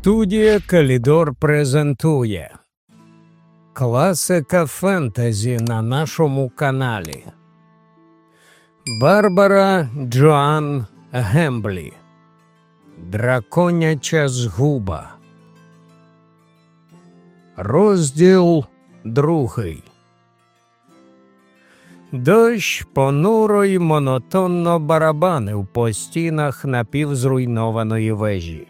Студія Калідор презентує Класика фентезі на нашому каналі Барбара Джоан Гемблі Драконяча згуба. Розділ другий. Дощ понуро й монотонно барабанив по стінах напівзруйнованої вежі.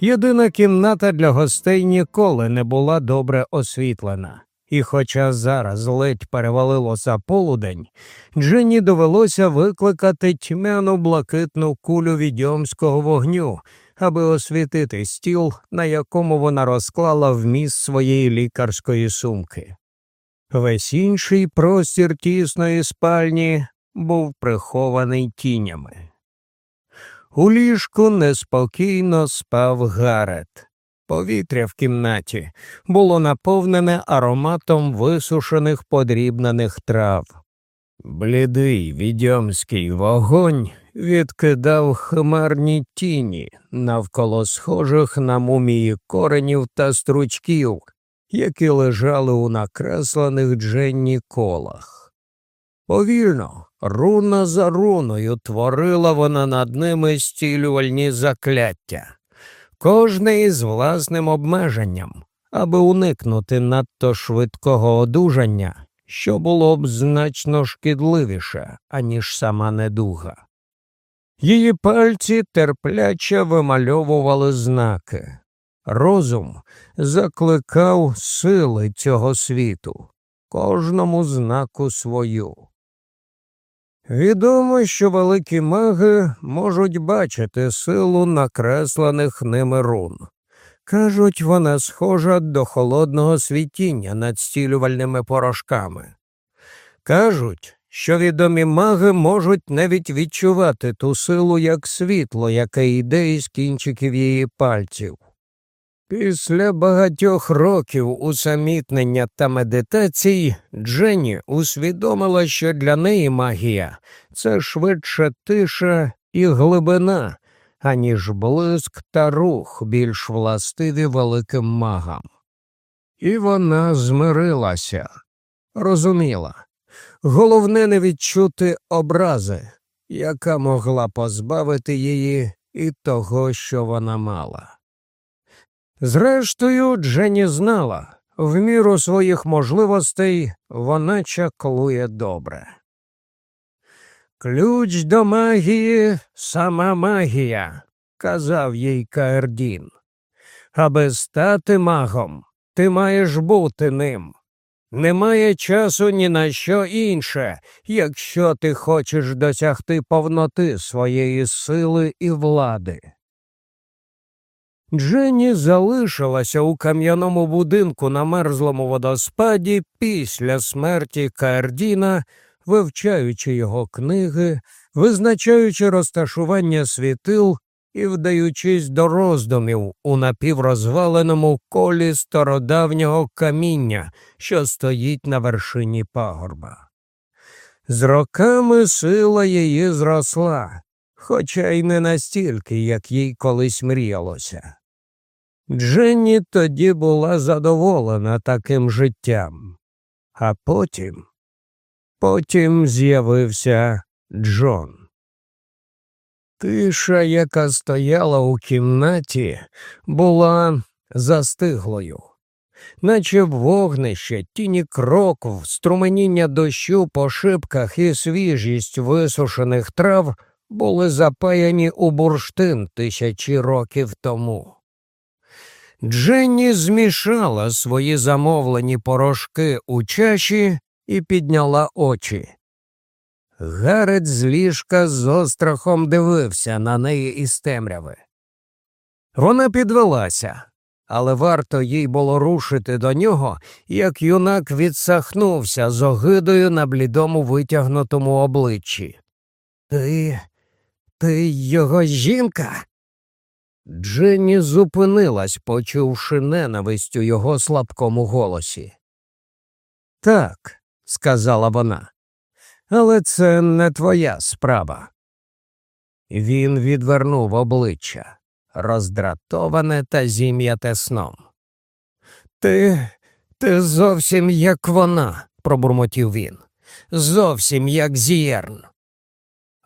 Єдина кімната для гостей ніколи не була добре освітлена, і, хоча зараз ледь перевалило за полудень, Дженні довелося викликати тьмяну блакитну кулю відьомського вогню, аби освітити стіл, на якому вона розклала вміст своєї лікарської сумки. Весь інший простір тісної спальні був прихований тінями. У ліжку неспокійно спав Гарет. Повітря в кімнаті було наповнене ароматом висушених подрібнених трав. Блідий відьомський вогонь відкидав химерні тіні навколо схожих на мумії коренів та стручків, які лежали у накреслених дженні колах. Повільно, руна за руною, творила вона над ними стілювальні закляття, кожне із власним обмеженням, аби уникнути надто швидкого одужання, що було б значно шкідливіше, аніж сама недуга. Її пальці терпляче вимальовували знаки. Розум закликав сили цього світу, кожному знаку свою. Відомо, що великі маги можуть бачити силу накреслених ними рун. Кажуть, вона схожа до холодного світіння над стілювальними порошками. Кажуть, що відомі маги можуть навіть відчувати ту силу як світло, яке йде із кінчиків її пальців. Після багатьох років усамітнення та медитацій Дженні усвідомила, що для неї магія це швидше тиша і глибина, аніж блиск та рух більш властиві великим магам. І вона змирилася, розуміла головне не відчути образи, яка могла позбавити її і того, що вона мала. Зрештою, Дженні знала, в міру своїх можливостей вона чаклує добре. Ключ до магії сама магія, казав їй Каердін. Аби стати магом, ти маєш бути ним. Немає часу ні на що інше, якщо ти хочеш досягти повноти своєї сили і влади. Дженні залишилася у кам'яному будинку на мерзлому водоспаді після смерті Каердіна, вивчаючи його книги, визначаючи розташування світил і вдаючись до роздумів у напіврозваленому колі стародавнього каміння, що стоїть на вершині пагорба. З роками сила її зросла хоча й не настільки, як їй колись мріялося. Дженні тоді була задоволена таким життям, а потім, потім з'явився Джон. Тиша, яка стояла у кімнаті, була застиглою, наче вогнище, тіні кроків, струменіння дощу по шибках і свіжість висушених трав були запаяні у бурштин тисячі років тому. Дженні змішала свої замовлені порошки у чаші і підняла очі. Гарет з ліжка з острахом дивився на неї із темряви. Вона підвелася, але варто їй було рушити до нього, як юнак відсахнувся з огидою на блідому витягнутому обличчі. Ти ти його жінка? Дженні зупинилась, почувши ненависть у його слабкому голосі. Так, сказала вона, але це не твоя справа. Він відвернув обличчя, роздратоване та зім'яте сном. Ти, ти зовсім як вона, пробурмотів він. Зовсім як зієрн.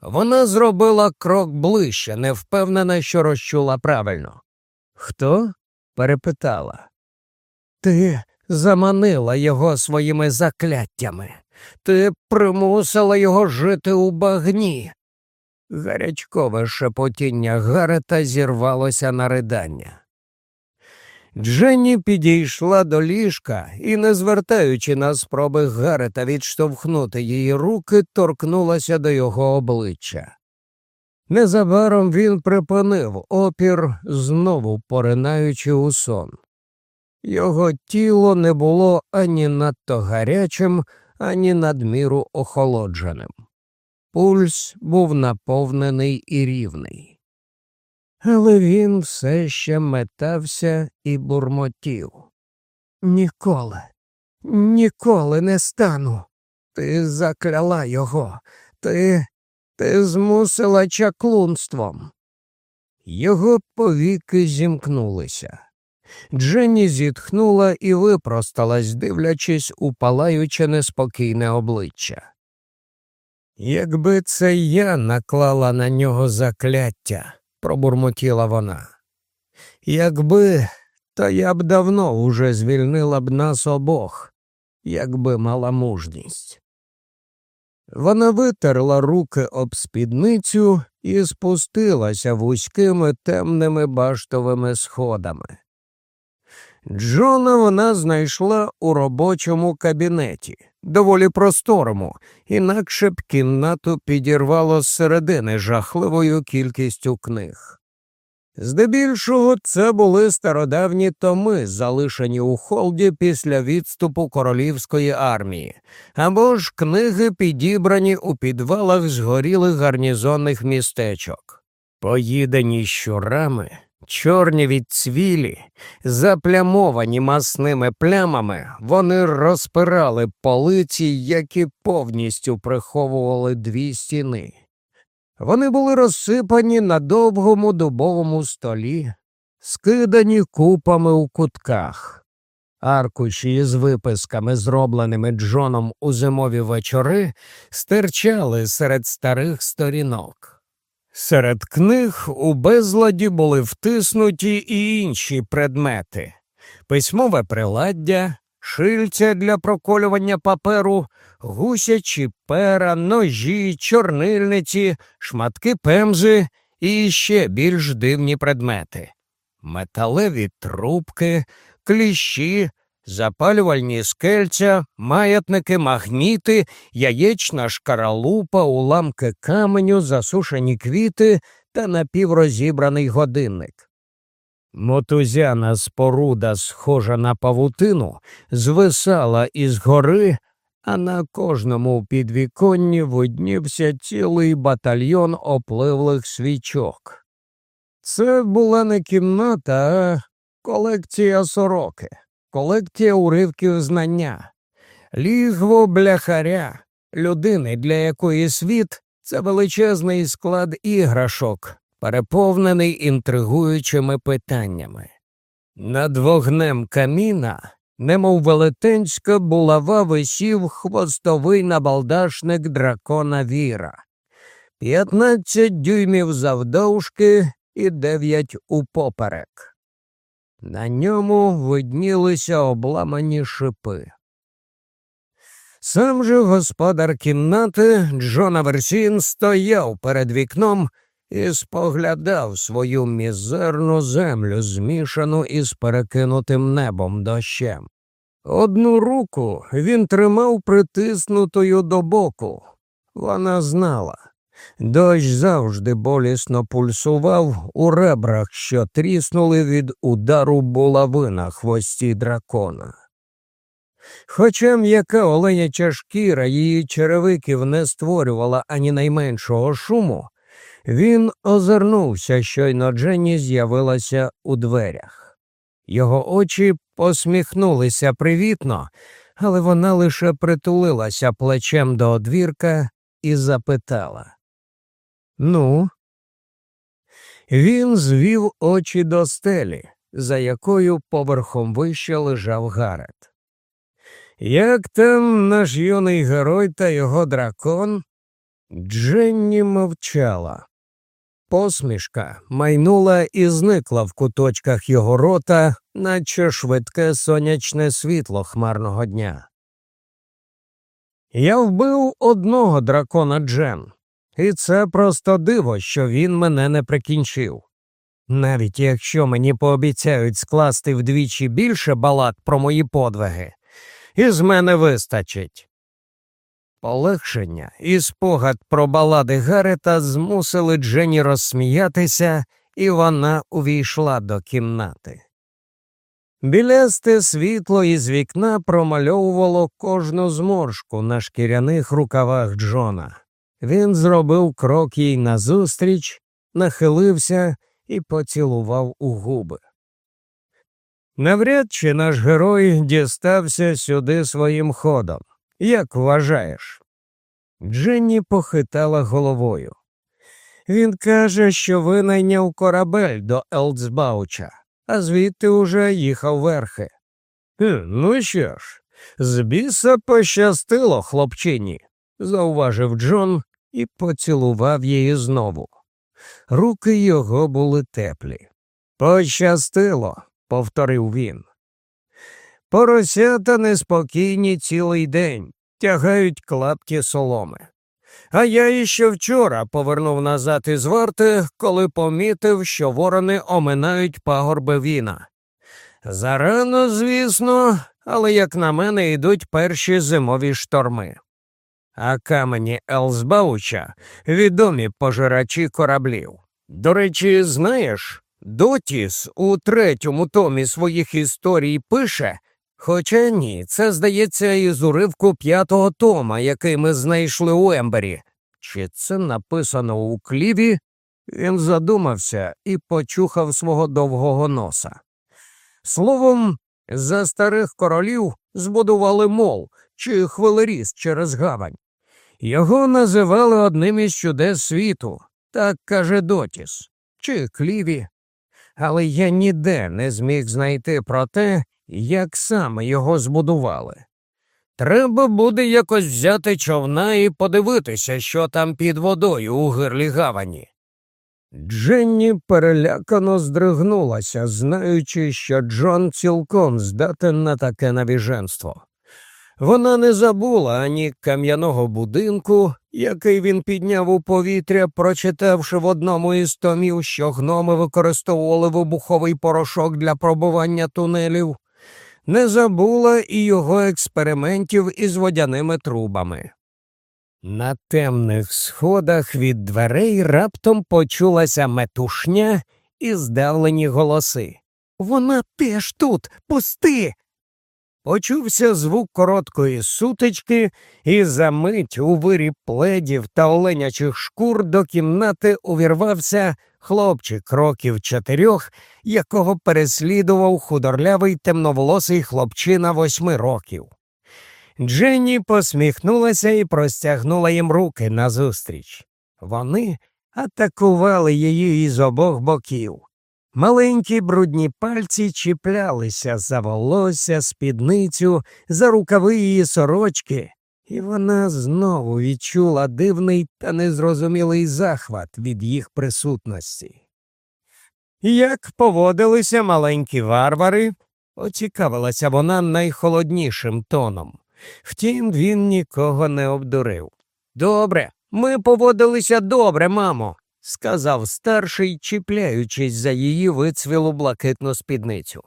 Вона зробила крок ближче, не впевнена, що розчула правильно. Хто? перепитала. Ти заманила його своїми закляттями, ти примусила його жити у багні. Гарячкове шепотіння Гарета зірвалося на ридання. Дженні підійшла до ліжка і, не звертаючи на спроби Гарета відштовхнути її руки, торкнулася до його обличчя. Незабаром він припинив опір, знову поринаючи у сон. Його тіло не було ані надто гарячим, ані надміру охолодженим. Пульс був наповнений і рівний. Але він все ще метався і бурмотів. Ніколи, ніколи не стану. Ти закляла його, ти ти змусила чаклунством. Його повіки зімкнулися. Дженні зітхнула і випросталась, дивлячись у палаюче неспокійне обличчя. Якби це я наклала на нього закляття, пробурмотіла вона. Якби, то я б давно уже звільнила б нас обох, якби мала мужність. Вона витерла руки об спідницю і спустилася вузькими темними баштовими сходами. Джона вона знайшла у робочому кабінеті, доволі просторому, інакше б кімнату підірвало зсередини жахливою кількістю книг. Здебільшого це були стародавні томи, залишені у холді після відступу королівської армії, або ж книги, підібрані у підвалах згорілих гарнізонних містечок, поїдені щурами. Чорні від цвілі, заплямовані масними плямами, вони розпирали полиці, які повністю приховували дві стіни. Вони були розсипані на довгому дубовому столі, скидані купами у кутках. Аркуші з виписками, зробленими Джоном у зимові вечори, стирчали серед старих сторінок. Серед книг у безладі були втиснуті і інші предмети. Письмове приладдя, шильця для проколювання паперу, гусячі пера, ножі, чорнильниці, шматки пемзи і ще більш дивні предмети. Металеві трубки, кліщі, запалювальні скельця, маятники, магніти, яєчна шкаралупа, уламки каменю, засушені квіти та напіврозібраний годинник. Мотузяна споруда, схожа на павутину, звисала із гори, а на кожному підвіконні виднівся цілий батальйон опливлих свічок. Це була не кімната, а колекція сороки колекція уривків знання, лігво бляхаря, людини, для якої світ це величезний склад іграшок, переповнений інтригуючими питаннями. Над вогнем каміна, немов велетенська булава висів хвостовий набалдашник дракона Віра, п'ятнадцять дюймів завдовжки і дев'ять упоперек. На ньому виднілися обламані шипи. Сам же господар кімнати Джона Версін стояв перед вікном і споглядав свою мізерну землю, змішану із перекинутим небом дощем. Одну руку він тримав притиснутою до боку. Вона знала. Дощ завжди болісно пульсував у ребрах, що тріснули від удару булави на хвості дракона. Хоча м'яка оленяча шкіра її черевиків не створювала ані найменшого шуму, він озирнувся, щойно Дженні з'явилася у дверях. Його очі посміхнулися привітно, але вона лише притулилася плечем до одвірка і запитала Ну, Він звів очі до стелі, за якою поверхом вище лежав Гарет. Як там наш юний герой та його дракон? Дженні мовчала. Посмішка майнула і зникла в куточках його рота, наче швидке сонячне світло хмарного дня. Я вбив одного дракона Джен, і це просто диво, що він мене не прикінчив. Навіть якщо мені пообіцяють скласти вдвічі більше балад про мої подвиги, із мене вистачить. Полегшення і спогад про балади Гарета змусили Джені розсміятися, і вона увійшла до кімнати. Білясте світло із вікна промальовувало кожну зморшку на шкіряних рукавах Джона. Він зробив крок їй назустріч, нахилився і поцілував у губи. Навряд чи наш герой дістався сюди своїм ходом. Як вважаєш? Дженні похитала головою. Він каже, що винайняв корабель до Елцбауча, а звідти уже їхав верхи. Ну що ж, з біса пощастило, хлопчині, зауважив Джон і поцілував її знову. Руки його були теплі. Пощастило, повторив він. Поросята неспокійні цілий день, тягають клапки соломи. А я іще вчора повернув назад із варти, коли помітив, що ворони оминають пагорби віна. Зарано, звісно, але, як на мене, йдуть перші зимові шторми. А камені Елсбауча відомі пожирачі кораблів. До речі, знаєш, Дотіс у третьому томі своїх історій пише, Хоча ні, це здається із уривку п'ятого тома, який ми знайшли у Ембері. Чи це написано у кліві? Він задумався і почухав свого довгого носа. Словом, за старих королів збудували мол чи хвилеріст через гавань. Його називали одним із чудес світу, так каже Дотіс, чи кліві. Але я ніде не зміг знайти про те, як саме його збудували. Треба буде якось взяти човна і подивитися, що там під водою у гирлі гавані. Дженні перелякано здригнулася, знаючи, що Джон цілком здатен на таке навіженство. Вона не забула ані кам'яного будинку, який він підняв у повітря, прочитавши в одному із томів, що гноми використовували вибуховий порошок для пробування тунелів, не забула і його експериментів із водяними трубами. На темних сходах від дверей раптом почулася метушня і здавлені голоси. Вона теж тут, пусти. Почувся звук короткої сутички, і за мить у вирі пледів та оленячих шкур до кімнати увірвався хлопчик років чотирьох, якого переслідував худорлявий темноволосий хлопчина восьми років. Дженні посміхнулася і простягнула їм руки назустріч. Вони атакували її із обох боків. Маленькі брудні пальці чіплялися за волосся, спідницю, за рукави її сорочки, і вона знову відчула дивний та незрозумілий захват від їх присутності. Як поводилися маленькі варвари, оцікавилася вона найхолоднішим тоном. Втім, він нікого не обдурив. Добре, ми поводилися добре, мамо, сказав старший, чіпляючись за її вицвілу блакитну спідницю.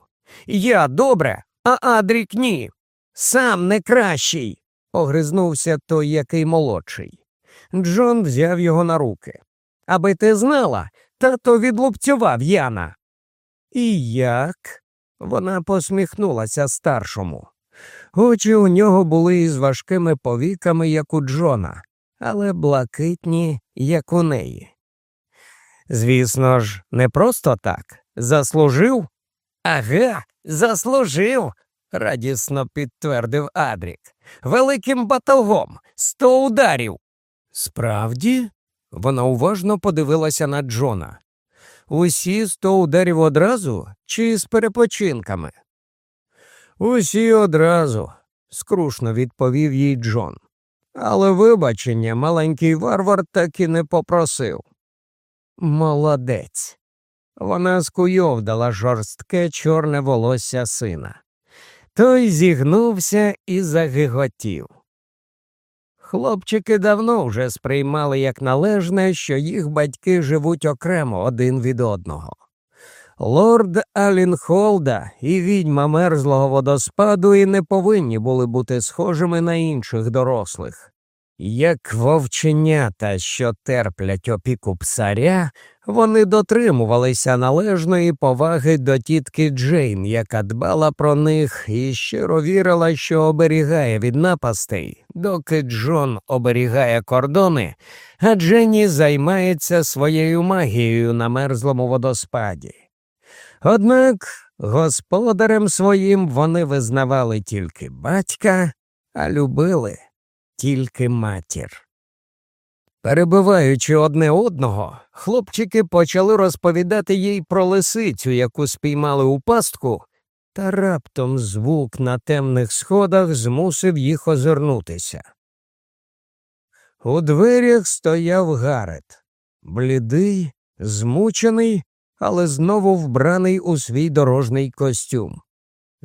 Я добре, а Адрік ні. Сам не кращий огризнувся той який молодший. Джон взяв його на руки. Аби ти знала, тато відлупцював Яна. І як? Вона посміхнулася старшому. Очі у нього були із важкими повіками, як у Джона, але блакитні, як у неї. Звісно ж, не просто так. Заслужив? Ага, заслужив, радісно підтвердив Адрік. Великим батогом, сто ударів. Справді, вона уважно подивилася на Джона. Усі сто ударів одразу чи з перепочинками? Усі одразу, скрушно відповів їй Джон. Але вибачення маленький варвар так і не попросив. Молодець. Вона скуйовдала жорстке чорне волосся сина. Той зігнувся і загиготів. Хлопчики давно вже сприймали як належне, що їх батьки живуть окремо один від одного. Лорд Алінхолда і відьма мерзлого водоспаду і не повинні були бути схожими на інших дорослих. Як вовченята, що терплять опіку псаря, вони дотримувалися належної поваги до тітки Джейн, яка дбала про них і щиро вірила, що оберігає від напастей, доки Джон оберігає кордони, а Дженні займається своєю магією на мерзлому водоспаді. Однак господарем своїм вони визнавали тільки батька, а любили тільки матір. Перебиваючи одне одного, хлопчики почали розповідати їй про лисицю, яку спіймали у пастку, та раптом звук на темних сходах змусив їх озирнутися. У дверях стояв Гарет, блідий, змучений, але знову вбраний у свій дорожній костюм.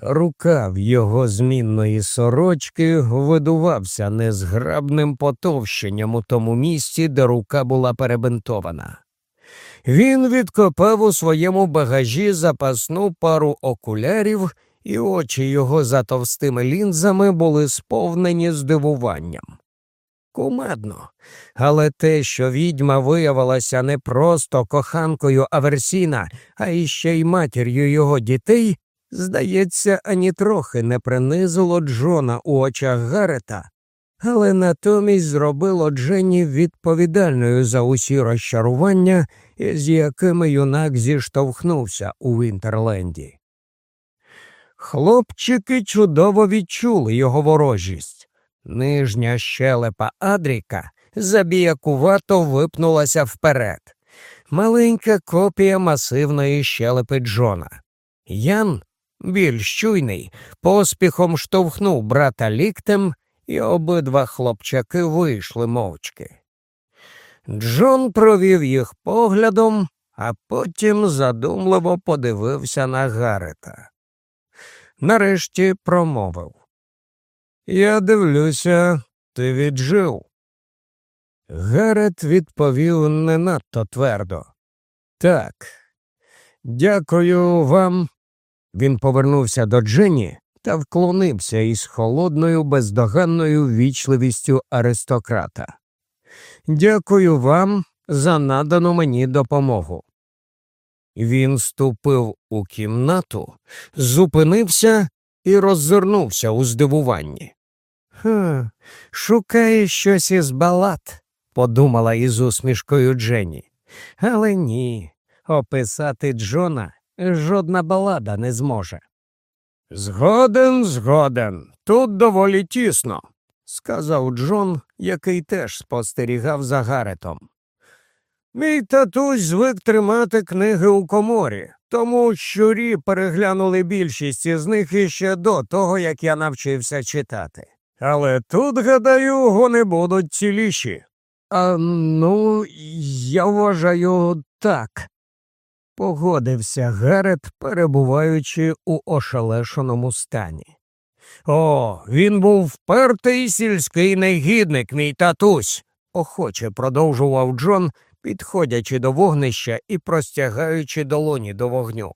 Рукав його змінної сорочки видувався незграбним потовщенням у тому місці, де рука була перебинтована. Він відкопав у своєму багажі запасну пару окулярів, і очі його за товстими лінзами були сповнені здивуванням. Кумедно, але те, що відьма виявилася не просто коханкою Аверсіна, а іще й матір'ю його дітей, здається, ані трохи не принизило Джона у очах Гарета, але натомість зробило Дженні відповідальною за усі розчарування, з якими юнак зіштовхнувся у Вінтерленді. Хлопчики чудово відчули його ворожість. Нижня щелепа Адріка забіякувато випнулася вперед. Маленька копія масивної щелепи Джона. Ян більш чуйний, поспіхом штовхнув брата ліктем, і обидва хлопчаки вийшли мовчки. Джон провів їх поглядом, а потім задумливо подивився на Гарета. Нарешті промовив Я дивлюся, ти віджив. Гарет відповів не надто твердо. Так, дякую вам він повернувся до Дженні та вклонився із холодною, бездоганною вічливістю аристократа. Дякую вам за надану мені допомогу. Він ступив у кімнату, зупинився і роззирнувся у здивуванні. «Ха, Шукає щось із балат, подумала із усмішкою Дженні. Але ні, описати Джона жодна балада не зможе. Згоден, згоден, тут доволі тісно, сказав Джон, який теж спостерігав за Гаретом. Мій татусь звик тримати книги у коморі, тому щурі переглянули більшість із них іще до того, як я навчився читати. Але тут, гадаю, вони будуть ціліші. А ну, я вважаю так, погодився Герет, перебуваючи у ошелешеному стані. О, він був впертий сільський негідник, мій татусь, охоче продовжував Джон, підходячи до вогнища і простягаючи долоні до вогню.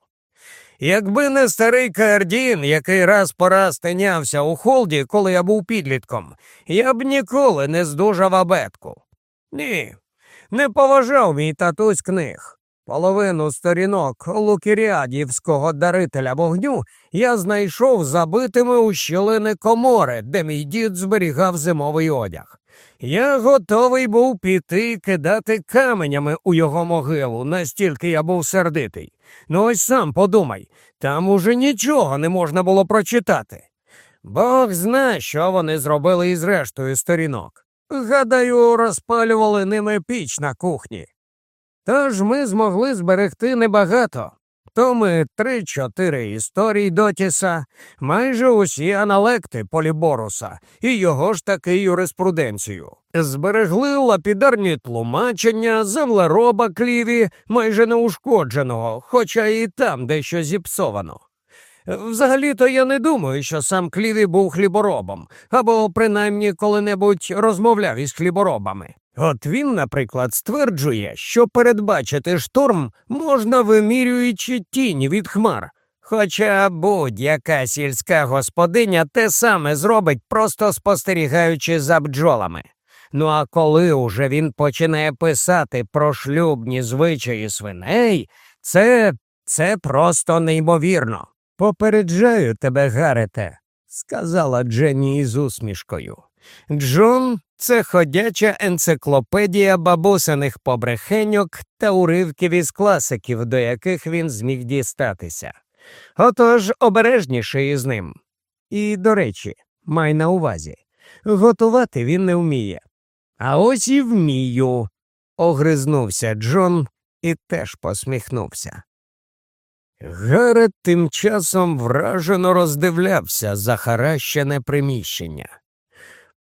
Якби не старий Каердін, який раз по раз тинявся у холді, коли я був підлітком, я б ніколи не здужав абетку. Ні, не поважав мій татусь книг. Половину сторінок лукіріадівського дарителя вогню я знайшов забитими у щілини комори, де мій дід зберігав зимовий одяг. Я готовий був піти кидати каменями у його могилу, настільки я був сердитий. Ну ось сам подумай, там уже нічого не можна було прочитати. Бог зна, що вони зробили із рештою сторінок. Гадаю, розпалювали ними піч на кухні. Тож ми змогли зберегти небагато. То ми три-чотири історії Дотіса, майже усі аналекти Поліборуса і його ж таки юриспруденцію. Зберегли лапідарні тлумачення, землероба кліві, майже неушкодженого, хоча і там дещо зіпсовано. Взагалі-то я не думаю, що сам Кліві був хліборобом, або принаймні коли-небудь розмовляв із хліборобами. От він, наприклад, стверджує, що передбачити шторм можна вимірюючи тінь від хмар. Хоча будь-яка сільська господиня те саме зробить, просто спостерігаючи за бджолами. Ну а коли уже він починає писати про шлюбні звичаї свиней, це це просто неймовірно. Попереджаю тебе, Гарете, сказала Дженні із усмішкою. Джон це ходяча енциклопедія бабусиних побрехеньок та уривків із класиків, до яких він зміг дістатися. Отож обережніше із ним. І, до речі, май на увазі, готувати він не вміє. А ось і вмію, огризнувся Джон і теж посміхнувся. Гарет тим часом вражено роздивлявся захаращене приміщення.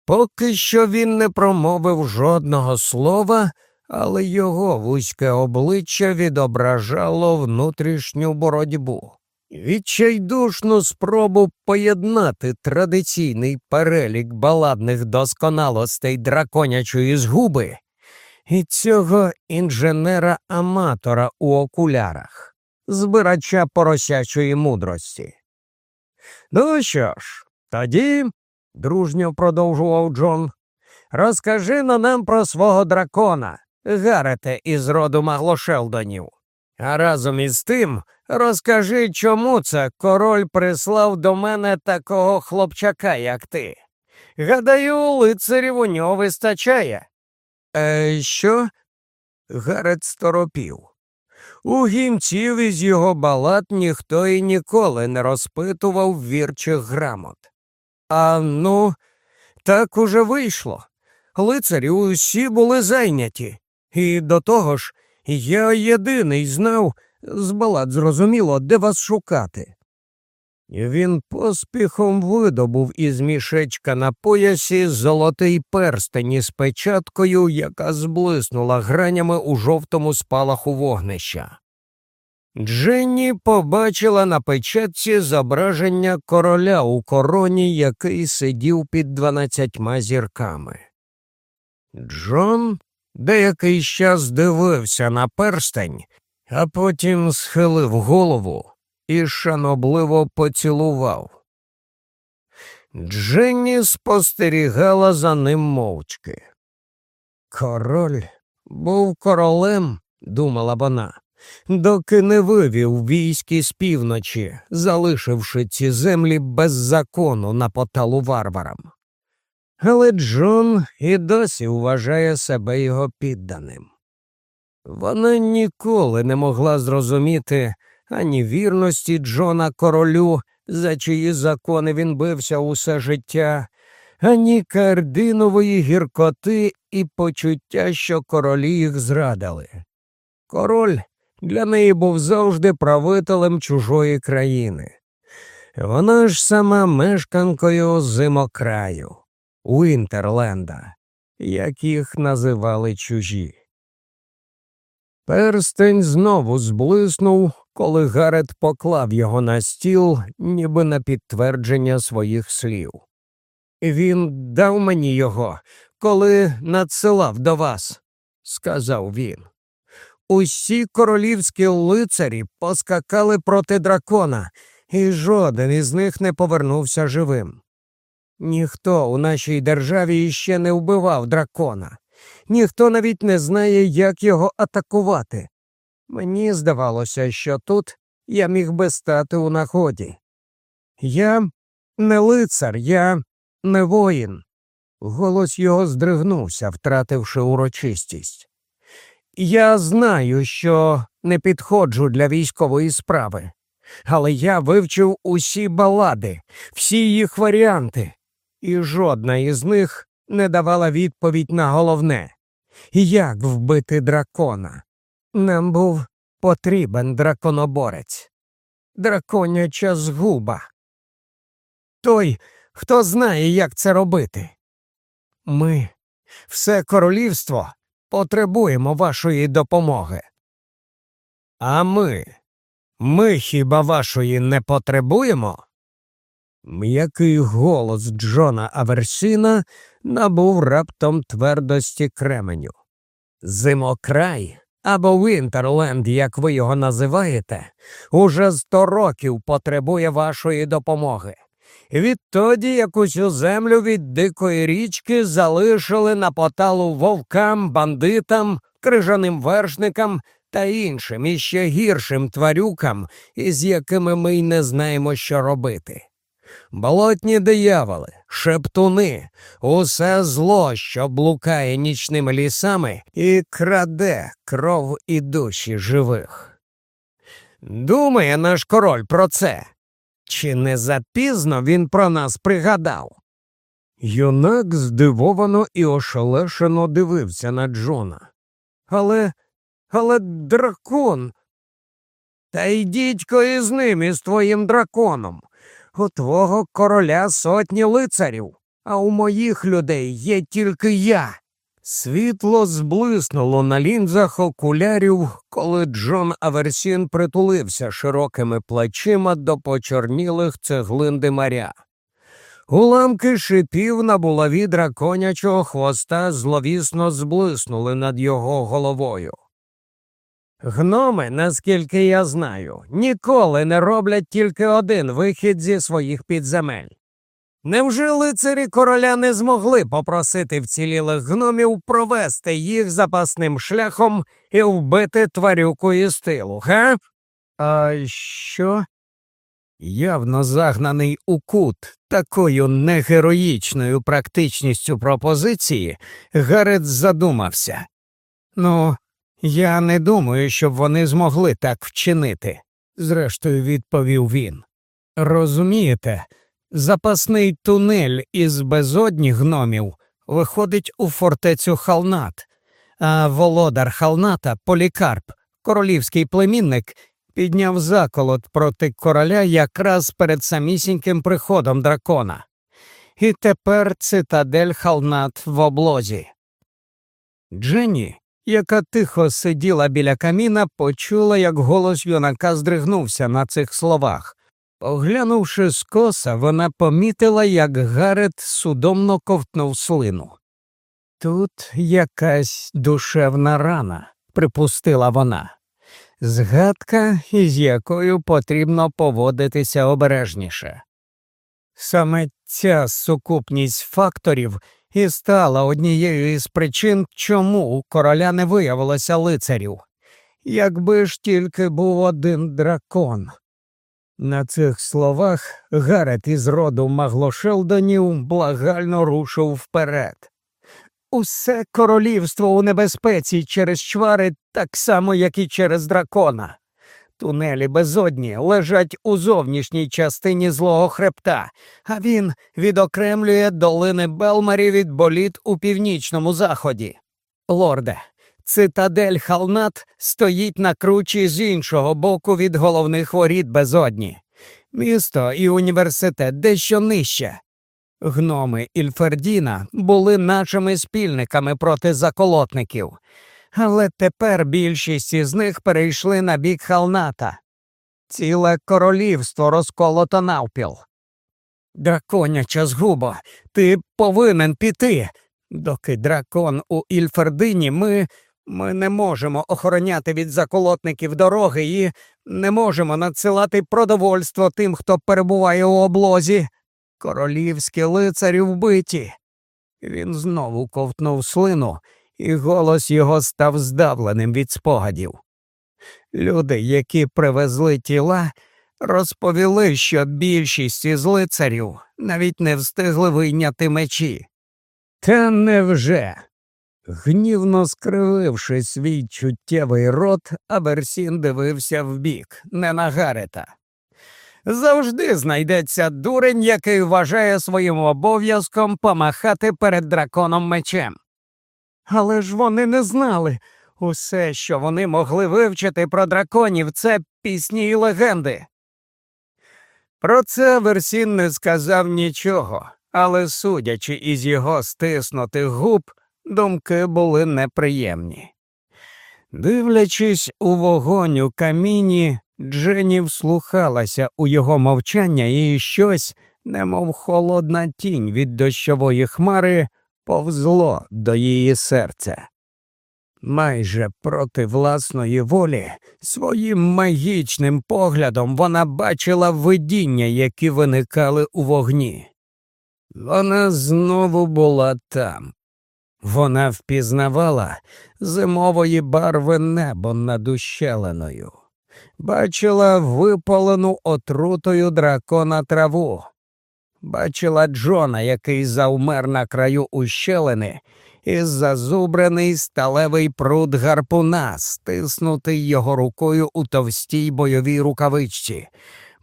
Поки що він не промовив жодного слова, але його вузьке обличчя відображало внутрішню боротьбу. Відчайдушну спробу поєднати традиційний перелік баладних досконалостей драконячої згуби і цього інженера-аматора у окулярах, збирача поросячої мудрості. Ну що ж, тоді дружньо продовжував Джон. Розкажи на нам про свого дракона, Гарете із роду Маглошелдонів. А разом із тим розкажи, чому це король прислав до мене такого хлопчака, як ти. Гадаю, лицарів у нього вистачає. Е, Що? Гарет сторопів. У гімців із його балат ніхто і ніколи не розпитував вірчих грамот. А ну, так уже вийшло. Лицарі усі були зайняті, і до того ж, я єдиний знав, з балад зрозуміло, де вас шукати. Він поспіхом видобув із мішечка на поясі золотий перстень із печаткою, яка зблиснула гранями у жовтому спалаху вогнища. Дженні побачила на печатці зображення короля у короні, який сидів під дванадцятьма зірками. Джон деякий час дивився на перстень, а потім схилив голову і шанобливо поцілував. Дженні спостерігала за ним мовчки. Король був королем, думала вона доки не вивів військи з півночі, залишивши ці землі без закону на поталу варварам. Але Джон і досі вважає себе його підданим. Вона ніколи не могла зрозуміти ані вірності Джона королю, за чиї закони він бився усе життя, ані кардинової гіркоти і почуття, що королі їх зрадили. Король для неї був завжди правителем чужої країни. Вона ж сама мешканкою зимокраю, Уінтерленда, як їх називали чужі. Перстень знову зблиснув, коли Гарет поклав його на стіл, ніби на підтвердження своїх слів. Він дав мені його, коли надсилав до вас, сказав він. Усі королівські лицарі поскакали проти дракона, і жоден із них не повернувся живим. Ніхто у нашій державі іще не вбивав дракона, ніхто навіть не знає, як його атакувати. Мені здавалося, що тут я міг би стати у наході. Я не лицар, я не воїн. Голос його здригнувся, втративши урочистість. Я знаю, що не підходжу для військової справи, але я вивчив усі балади, всі їх варіанти, і жодна із них не давала відповідь на головне як вбити дракона. Нам був потрібен драконоборець, драконяча згуба. Той, хто знає, як це робити. Ми, все королівство, потребуємо вашої допомоги. А ми, ми хіба вашої не потребуємо? М'який голос Джона Аверсіна набув раптом твердості кременю. Зимокрай або Вінтерленд, як ви його називаєте, уже сто років потребує вашої допомоги. Відтоді як усю землю від дикої річки залишили на поталу вовкам, бандитам, крижаним вершникам та іншим іще гіршим тварюкам, із якими ми й не знаємо, що робити. Болотні дияволи, шептуни, усе зло, що блукає нічними лісами і краде кров і душі живих. Думає наш король про це. Чи не запізно він про нас пригадав? Юнак здивовано і ошелешено дивився на Джона. Але, але дракон. Та йдіть ко із ним із твоїм драконом. У твого короля сотні лицарів, а у моїх людей є тільки я. Світло зблиснуло на лінзах окулярів, коли Джон Аверсін притулився широкими плечима до почорнілих цеглин димаря. Уламки шипів на булаві драконячого хвоста зловісно зблиснули над його головою. Гноми, наскільки я знаю, ніколи не роблять тільки один вихід зі своїх підземель. Невже лицарі короля не змогли попросити вцілілих гномів провести їх запасним шляхом і вбити тварюку із тилу, га? А що? Явно загнаний у кут такою негероїчною практичністю пропозиції, Гарет задумався. Ну, я не думаю, щоб вони змогли так вчинити, зрештою відповів він. Розумієте, запасний тунель із безодні гномів виходить у фортецю Халнат, а володар Халната Полікарп, королівський племінник, підняв заколот проти короля якраз перед самісіньким приходом дракона. І тепер цитадель Халнат в облозі. Дженні яка тихо сиділа біля каміна, почула, як голос юнака здригнувся на цих словах. Поглянувши скоса, вона помітила, як Гарет судомно ковтнув слину. Тут якась душевна рана, припустила вона, згадка, із якою потрібно поводитися обережніше. Саме ця сукупність факторів і стала однією із причин, чому у короля не виявилося лицарів. Якби ж тільки був один дракон. На цих словах Гарет із роду Маглошелдонів благально рушив вперед. Усе королівство у небезпеці через чвари так само, як і через дракона. Тунелі безодні лежать у зовнішній частині злого хребта, а він відокремлює долини Белмарі від боліт у північному заході. Лорде, цитадель Халнат стоїть на кручі з іншого боку від головних воріт безодні. Місто і університет дещо нижче. Гноми Ільфердіна були нашими спільниками проти заколотників але тепер більшість із них перейшли на бік Халната. Ціле королівство розколото навпіл. Драконяча згуба, ти повинен піти. Доки дракон у Ільфердині, ми ми не можемо охороняти від заколотників дороги і не можемо надсилати продовольство тим, хто перебуває у облозі. Королівські лицарі вбиті. Він знову ковтнув слину і голос його став здавленим від спогадів. Люди, які привезли тіла, розповіли, що більшість із лицарів навіть не встигли вийняти мечі. Та невже? Гнівно скрививши свій чуттєвий рот, Аберсін дивився вбік, не на Гарета. Завжди знайдеться дурень, який вважає своїм обов'язком помахати перед драконом мечем. Але ж вони не знали. Усе, що вони могли вивчити про драконів, це пісні і легенди. Про це Версін не сказав нічого, але, судячи із його стиснутих губ, думки були неприємні. Дивлячись у вогонь у каміні, Дженні вслухалася у його мовчання і щось, немов холодна тінь від дощової хмари, повзло до її серця. Майже проти власної волі, своїм магічним поглядом вона бачила видіння, які виникали у вогні. Вона знову була там. Вона впізнавала зимової барви небо над ущелиною, бачила випалену отрутою дракона траву, бачила Джона, який завмер на краю ущелини, і зазубрений сталевий пруд гарпуна, стиснутий його рукою у товстій бойовій рукавичці,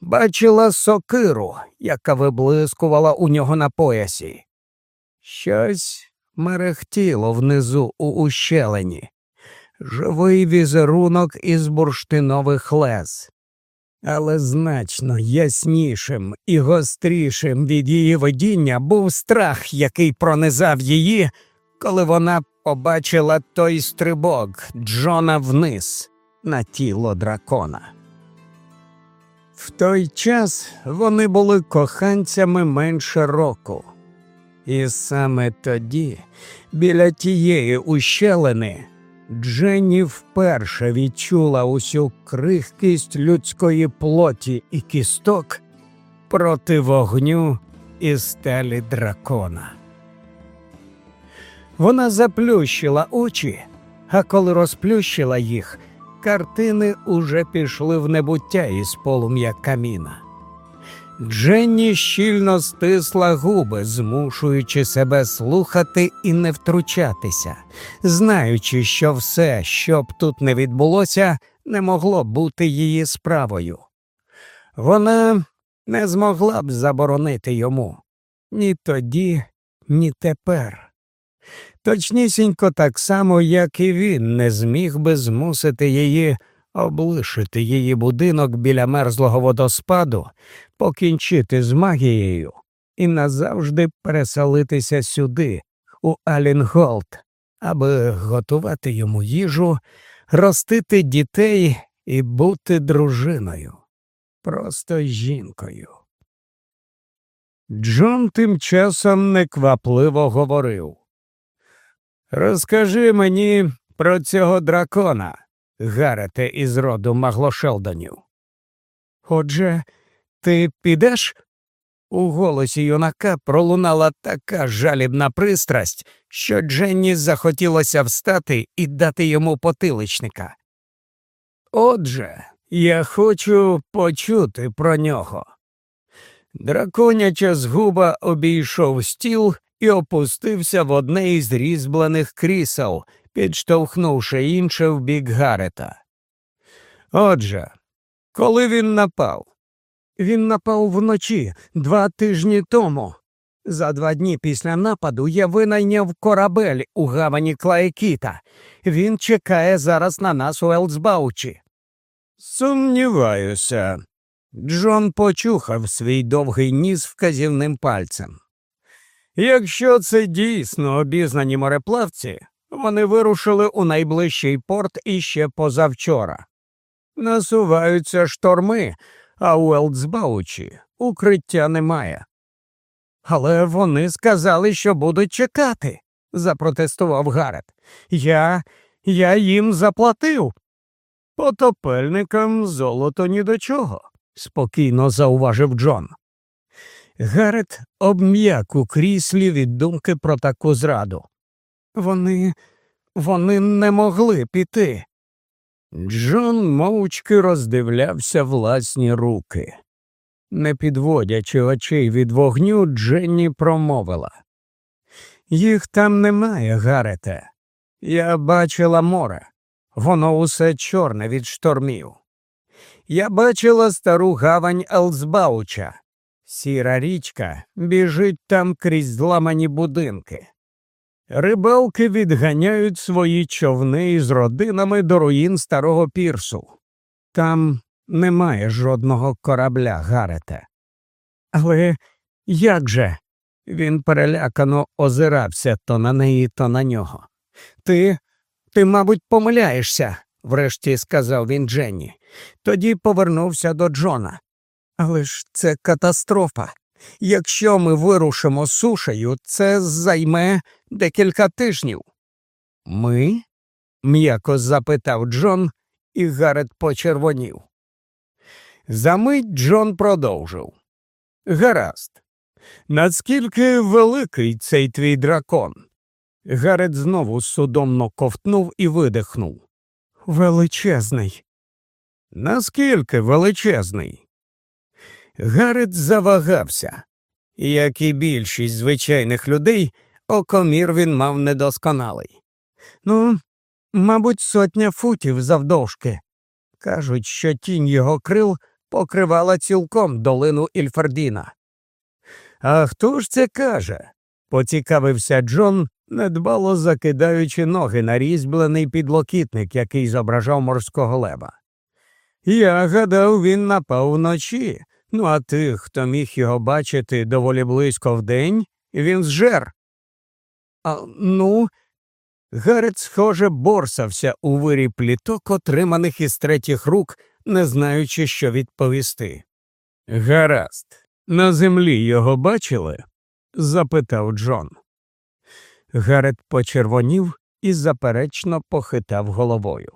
бачила сокиру, яка виблискувала у нього на поясі. Щось мерехтіло внизу у ущелині, живий візерунок із бурштинових лез. Але значно яснішим і гострішим від її видіння був страх, який пронизав її, коли вона побачила той стрибок Джона вниз на тіло дракона. В той час вони були коханцями менше року. І саме тоді, біля тієї ущелини, Дженні вперше відчула усю крихкість людської плоті і кісток проти вогню і стелі дракона. Вона заплющила очі, а коли розплющила їх, картини уже пішли в небуття із полум'я каміна. Дженні щільно стисла губи, змушуючи себе слухати і не втручатися, знаючи, що все, що б тут не відбулося, не могло бути її справою. Вона не змогла б заборонити йому ні тоді, ні тепер. Точнісінько так само, як і він не зміг би змусити її облишити її будинок біля мерзлого водоспаду, покінчити з магією і назавжди переселитися сюди, у Алінголд, аби готувати йому їжу, ростити дітей і бути дружиною, просто жінкою. Джон тим часом неквапливо говорив. Розкажи мені про цього дракона, Гарете із роду Маглошелдонів. Отже, ти підеш? У голосі юнака пролунала така жалібна пристрасть, що Дженні захотілося встати і дати йому потиличника. Отже, я хочу почути про нього. Драконяча згуба обійшов стіл і опустився в одне із різьблених крісел, підштовхнувши інше в бік Гарета. Отже, коли він напав? Він напав вночі два тижні тому. За два дні після нападу я винайняв корабель у гавані Клаекіта. Він чекає зараз на нас у Елцбаучі. Сумніваюся. Джон почухав свій довгий ніс вказівним пальцем. Якщо це дійсно обізнані мореплавці, вони вирушили у найближчий порт іще позавчора. Насуваються шторми, а у Елцбаучі укриття немає. Але вони сказали, що будуть чекати, запротестував Гарет. Я я їм заплатив. Потопельникам золото ні до чого, спокійно зауважив Джон. Гарет обм'як у кріслі від думки про таку зраду. Вони, вони не могли піти. Джон мовчки роздивлявся власні руки. Не підводячи очей від вогню, Дженні промовила. Їх там немає, Гарете. Я бачила море. Воно усе чорне від штормів. Я бачила стару гавань Елзбауча. Сіра річка біжить там крізь зламані будинки. Рибалки відганяють свої човни із родинами до руїн старого пірсу. Там немає жодного корабля, Гарете. Але як же? Він перелякано озирався то на неї, то на нього. Ти, ти, мабуть, помиляєшся, врешті сказав він Дженні. Тоді повернувся до Джона. Але ж це катастрофа. Якщо ми вирушимо сушею, це займе декілька тижнів. Ми? м'яко запитав Джон, і Гарет почервонів. Замить Джон продовжив. Гаразд. Наскільки великий цей твій дракон? Гарет знову судомно ковтнув і видихнув. Величезний. Наскільки величезний? Гарет завагався. Як і більшість звичайних людей, окомір він мав недосконалий. Ну, мабуть, сотня футів завдовжки. Кажуть, що тінь його крил покривала цілком долину Ільфардіна. А хто ж це каже? поцікавився Джон, недбало закидаючи ноги на різьблений підлокітник, який зображав морського лева. Я гадав, він напав вночі, ну а тих, хто міг його бачити доволі близько вдень, він зжер. А, Ну, Гарет, схоже, борсався у вирі пліток, отриманих із третіх рук, не знаючи, що відповісти. Гаразд, на землі його бачили? запитав Джон. Гарет почервонів і заперечно похитав головою.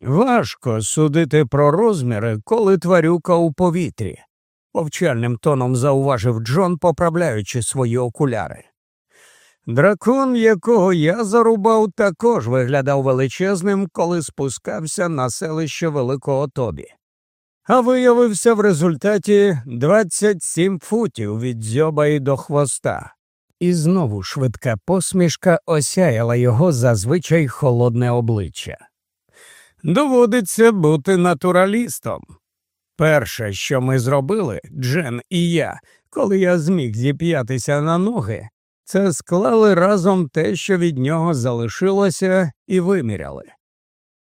Важко судити про розміри, коли тварюка у повітрі, повчальним тоном зауважив Джон, поправляючи свої окуляри. Дракон, якого я зарубав, також виглядав величезним, коли спускався на селище Великого Тобі, а виявився в результаті 27 футів від дзьоба і до хвоста. І знову швидка посмішка осяяла його зазвичай холодне обличчя. Доводиться бути натуралістом. Перше, що ми зробили, Джен і я, коли я зміг зіп'ятися на ноги, це склали разом те, що від нього залишилося, і виміряли.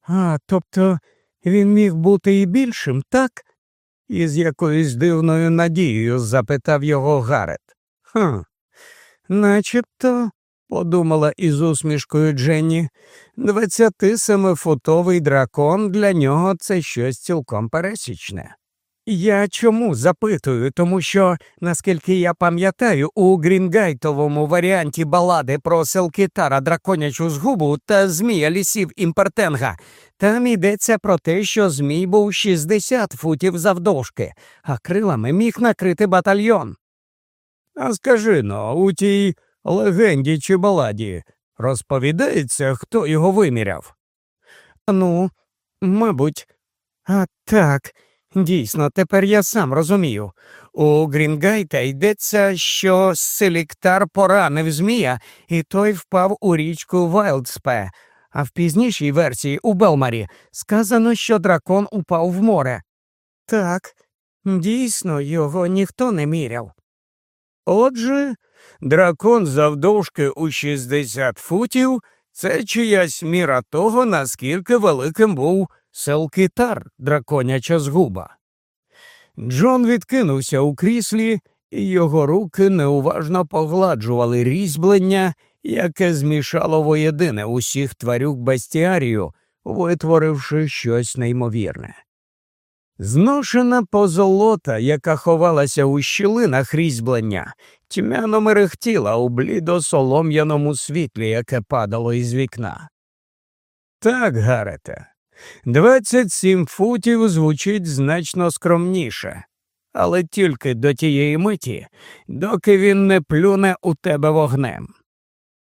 А тобто він міг бути і більшим, так? із якоюсь дивною надією запитав його Гарет. «Хм, начебто, подумала із усмішкою Дженні, двадцятисемифутовий дракон для нього це щось цілком пересічне. Я чому запитую, тому що, наскільки я пам'ятаю, у Грінгайтовому варіанті балади про Селкітара драконячу згубу та Змія лісів імпертенга там йдеться про те, що Змій був 60 футів завдовжки, а крилами міг накрити батальйон. А скажи но, у тій легенді чи баладі розповідається, хто його виміряв? Ну, мабуть, а так. Дійсно, тепер я сам розумію. У Грінгайта йдеться, що селіктар поранив Змія, і той впав у річку Вайлдспе, а в пізнішій версії у Белмарі сказано, що дракон упав в море. Так, дійсно, його ніхто не міряв. Отже, дракон завдовжки у 60 футів це чиясь міра того, наскільки великим був Селкитар, драконяча згуба. Джон відкинувся у кріслі, і його руки неуважно погладжували різьблення, яке змішало воєдине усіх тварюк бастіарію, витворивши щось неймовірне. Зношена позолота, яка ховалася у щілинах різьблення, тьмяно мерехтіла у блідо солом'яному світлі, яке падало із вікна. Так, Гарете, Двадцять сім футів звучить значно скромніше, але тільки до тієї миті, доки він не плюне у тебе вогнем.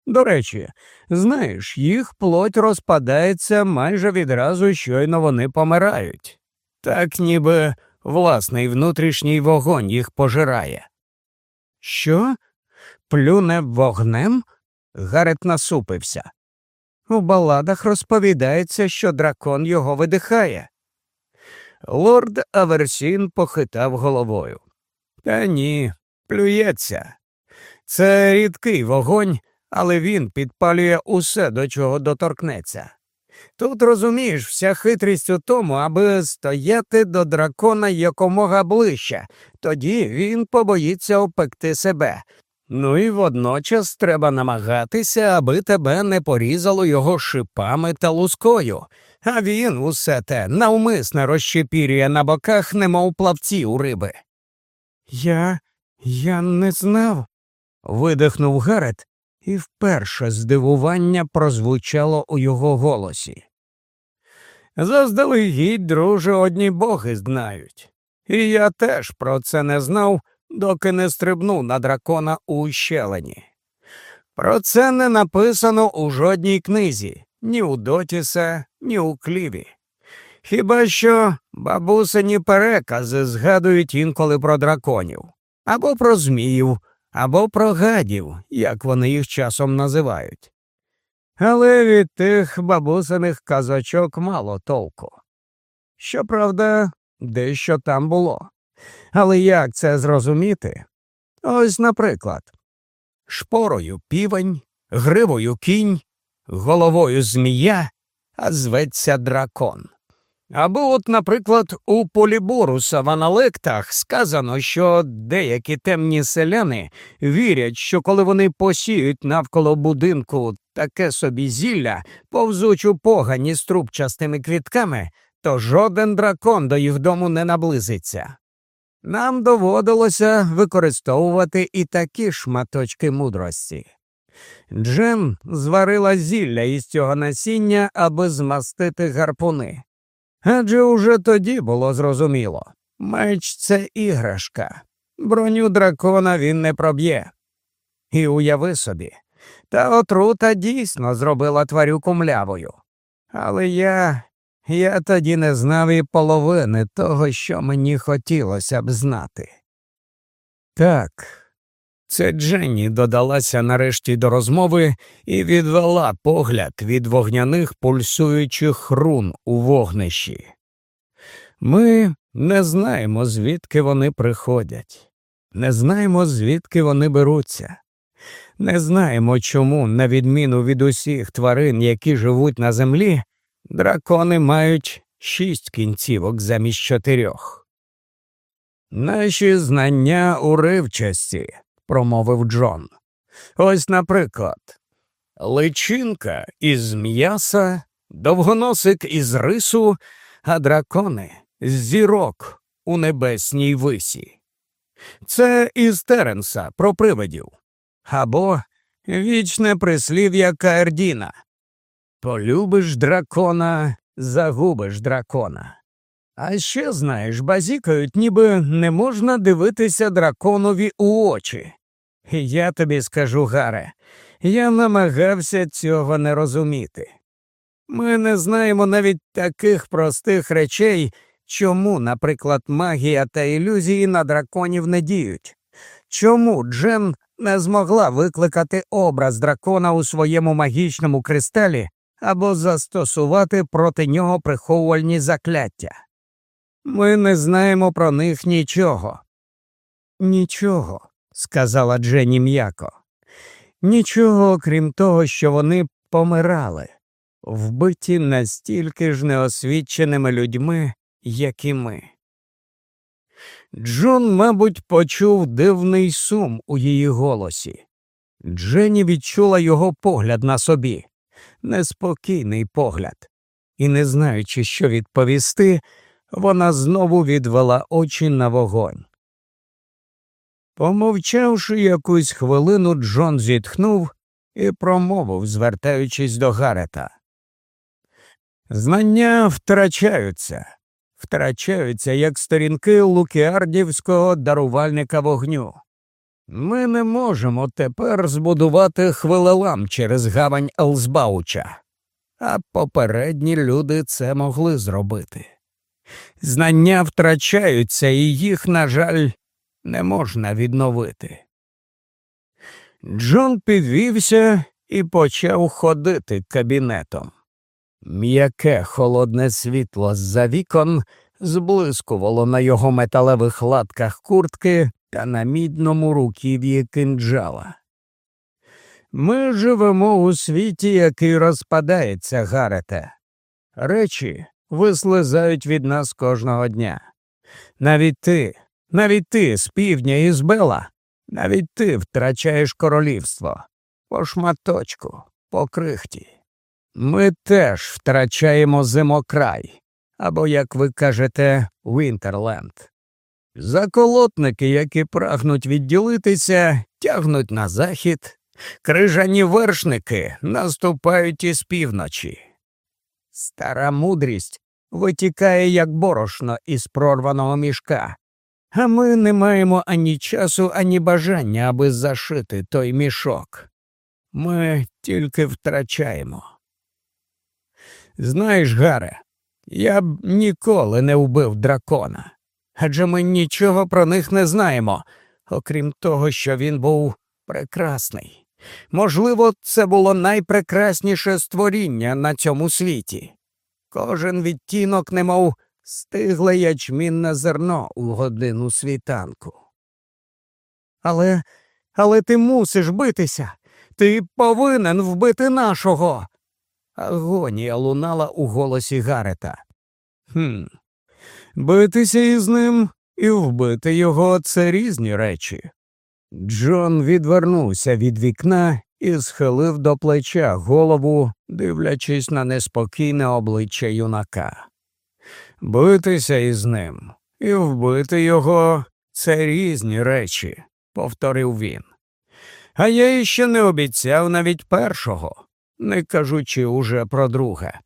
До речі, знаєш, їх плоть розпадається майже відразу, щойно вони помирають, так ніби власний внутрішній вогонь їх пожирає. Що? Плюне вогнем? Гарет насупився. У баладах розповідається, що дракон його видихає. Лорд Аверсін похитав головою. Та ні, плюється. Це рідкий вогонь, але він підпалює усе, до чого доторкнеться. Тут розумієш, вся хитрість у тому, аби стояти до дракона якомога ближче, тоді він побоїться опекти себе. Ну і водночас треба намагатися, аби тебе не порізало його шипами та лускою, а він усе те навмисне розщепірює на боках, немов плавці у риби. Я я не знав. видихнув Гарет, і вперше здивування прозвучало у його голосі. Заздалегідь, друже, одні боги знають. І я теж про це не знав, доки не стрибнув на дракона у ущелині. Про це не написано у жодній книзі, ні у Дотіса, ні у кліві. Хіба що бабусині перекази згадують інколи про драконів, або про зміїв, або про гадів, як вони їх часом називають. Але від тих бабусиних казочок мало толку. Щоправда, дещо там було. Але як це зрозуміти? Ось, наприклад, шпорою півень, гривою кінь, головою змія, а зветься дракон. Або, от, наприклад, у Поліборуса в аналектах сказано, що деякі темні селяни вірять, що коли вони посіють навколо будинку таке собі зілля, повзучу погані з трубчастими квітками, то жоден дракон до їх дому не наблизиться. Нам доводилося використовувати і такі шматочки мудрості. Джем зварила зілля із цього насіння, аби змастити гарпуни. Адже уже тоді було зрозуміло меч це іграшка, броню дракона він не проб'є. І уяви собі, та отрута дійсно зробила тварюку млявою. Але я я тоді не знав і половини того, що мені хотілося б знати. Так, це Дженні додалася нарешті до розмови і відвела погляд від вогняних пульсуючих рун у вогнищі. Ми не знаємо, звідки вони приходять, не знаємо, звідки вони беруться, не знаємо, чому, на відміну від усіх тварин, які живуть на землі, дракони мають шість кінцівок замість чотирьох. Наші знання уривчасті промовив Джон. Ось, наприклад, личинка із м'яса, довгоносик із рису, а дракони з зірок у небесній висі. Це із Теренса про привидів. Або вічне прислів'я Каердіна. Полюбиш дракона, загубиш дракона. А ще, знаєш, базікають, ніби не можна дивитися драконові у очі. Я тобі скажу, Гаре, я намагався цього не розуміти. Ми не знаємо навіть таких простих речей, чому, наприклад, магія та ілюзії на драконів не діють, чому Джен не змогла викликати образ дракона у своєму магічному кристалі або застосувати проти нього приховувальні закляття. Ми не знаємо про них нічого. Нічого, сказала Дженні м'яко. Нічого, крім того, що вони помирали, вбиті настільки ж неосвіченими людьми, як і ми. Джон, мабуть, почув дивний сум у її голосі. Дженні відчула його погляд на собі, неспокійний погляд, і, не знаючи, що відповісти, вона знову відвела очі на вогонь. Помовчавши якусь хвилину, Джон зітхнув і промовив, звертаючись до Гарета. Знання втрачаються, втрачаються як сторінки лукіардівського дарувальника вогню. Ми не можемо тепер збудувати хвилелам через гавань Елзбауча, а попередні люди це могли зробити. Знання втрачаються, і їх, на жаль, не можна відновити. Джон підвівся і почав ходити кабінетом. М'яке холодне світло з за вікон зблискувало на його металевих латках куртки та на мідному руків'ї кинджала. Ми живемо у світі, який розпадається, Гарете. Речі вислизають від нас кожного дня. Навіть ти, навіть ти з півдня і з Бела, навіть ти втрачаєш королівство по шматочку, по крихті. Ми теж втрачаємо зимокрай, або, як ви кажете, Вінтерленд. Заколотники, які прагнуть відділитися, тягнуть на захід, крижані вершники наступають із півночі. Стара мудрість витікає, як борошно із прорваного мішка, а ми не маємо ані часу, ані бажання, аби зашити той мішок. Ми тільки втрачаємо. Знаєш, Гаре, я б ніколи не вбив дракона, адже ми нічого про них не знаємо, окрім того, що він був прекрасний. Можливо, це було найпрекрасніше створіння на цьому світі. Кожен відтінок, немов стигле ячмінне зерно у годину світанку. Але, але ти мусиш битися. Ти повинен вбити нашого. Агонія лунала у голосі Гарета. «Хм, Битися із ним і вбити його це різні речі. Джон відвернувся від вікна і схилив до плеча голову, дивлячись на неспокійне обличчя юнака. Битися із ним і вбити його це різні речі, повторив він. А я іще не обіцяв навіть першого, не кажучи уже про друге.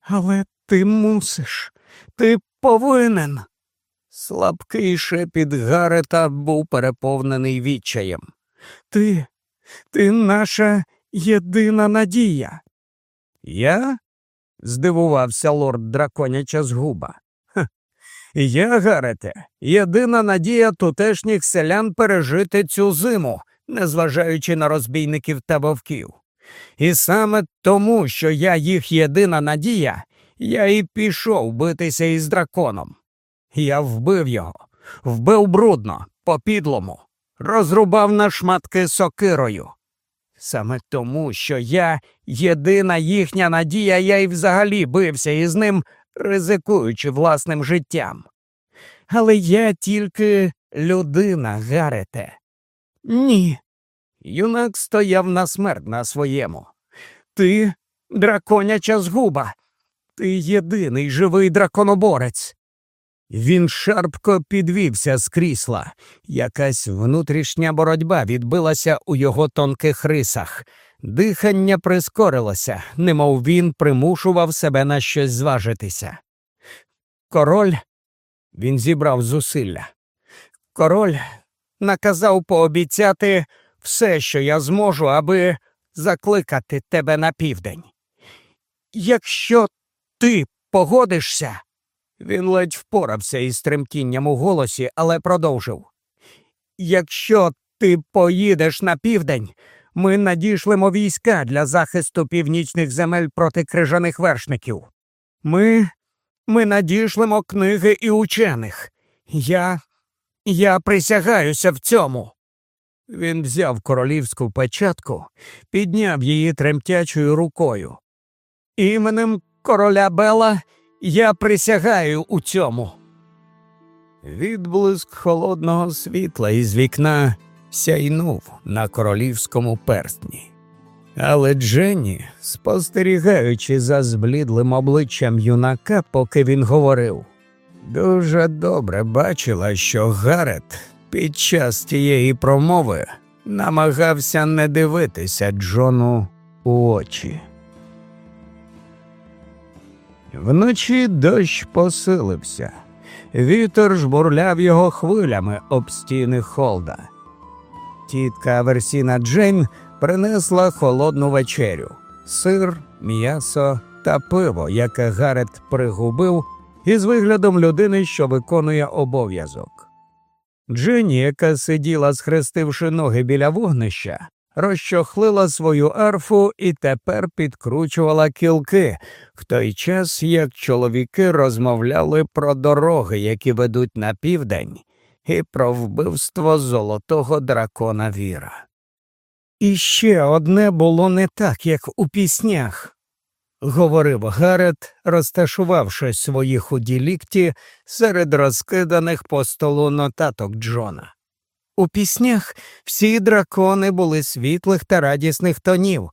Але ти мусиш, ти повинен. Слабкий шепіт Гарета був переповнений відчаєм. Ти, ти наша єдина надія. Я? здивувався лорд драконяча згуба. Ха. Я, Гарете, єдина надія тутешніх селян пережити цю зиму, незважаючи на розбійників та вовків. І саме тому, що я їх єдина надія, я і пішов битися із драконом. Я вбив його, вбив брудно, по підлому, розрубав на шматки сокирою. Саме тому, що я єдина їхня надія, я й взагалі бився із ним, ризикуючи власним життям. Але я тільки людина, Гарете. Ні. Юнак стояв на смерть на своєму. Ти драконяча згуба. Ти єдиний живий драконоборець. Він шарпко підвівся з крісла. Якась внутрішня боротьба відбилася у його тонких рисах. Дихання прискорилося, немов він примушував себе на щось зважитися. Король він зібрав зусилля. Король наказав пообіцяти все, що я зможу, аби закликати тебе на південь. Якщо ти погодишся. Він ледь впорався із тремтінням у голосі, але продовжив. Якщо ти поїдеш на південь, ми надішлемо війська для захисту північних земель проти крижаних вершників. Ми ми надішлемо книги і учених. Я я присягаюся в цьому. Він взяв королівську печатку, підняв її тремтячою рукою. Іменем короля Бела я присягаю у цьому. Відблиск холодного світла із вікна сяйнув на королівському перстні. Але Дженні, спостерігаючи за зблідлим обличчям юнака, поки він говорив, дуже добре бачила, що Гарет під час тієї промови намагався не дивитися Джону у очі. Вночі дощ посилився, вітер жбурляв його хвилями об стіни холда. Тітка Аверсіна Джейн принесла холодну вечерю, сир, м'ясо та пиво, яке Гарет пригубив, із виглядом людини, що виконує обов'язок. Дженні, яка сиділа, схрестивши ноги біля вогнища, розчохлила свою арфу і тепер підкручувала кілки, в той час як чоловіки розмовляли про дороги, які ведуть на південь, і про вбивство золотого дракона Віра. І ще одне було не так, як у піснях, говорив Гарет, розташувавши свої худі лікті серед розкиданих по столу нотаток Джона. У піснях всі дракони були світлих та радісних тонів,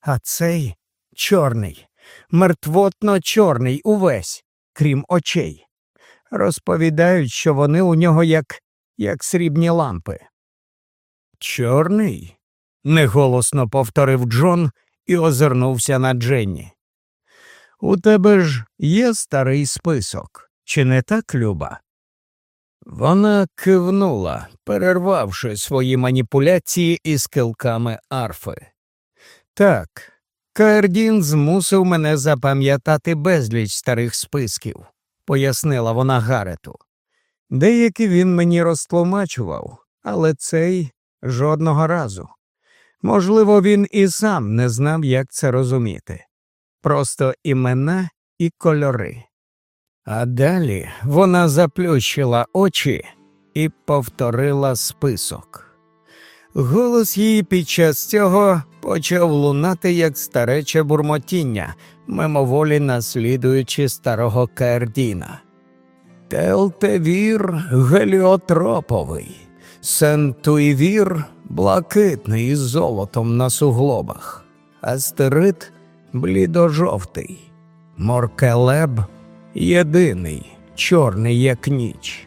а цей чорний, мертвотно чорний увесь, крім очей. Розповідають, що вони у нього як, як срібні лампи. Чорний? неголосно повторив Джон і озирнувся на Дженні. У тебе ж є старий список, чи не так, Люба? Вона кивнула, перервавши свої маніпуляції із килками арфи. Так, Каердін змусив мене запам'ятати безліч старих списків, пояснила вона Гарету. Деякі він мені розтлумачував, але цей жодного разу. Можливо, він і сам не знав, як це розуміти. Просто імена і кольори. А далі вона заплющила очі і повторила список. Голос її під час цього почав лунати як старече бурмотіння, мимоволі наслідуючи старого Каердіна. Телтевір геліотроповий, сентуйвір блакитний із золотом на суглобах, астерит блідожовтий, моркелеб єдиний, чорний, як ніч.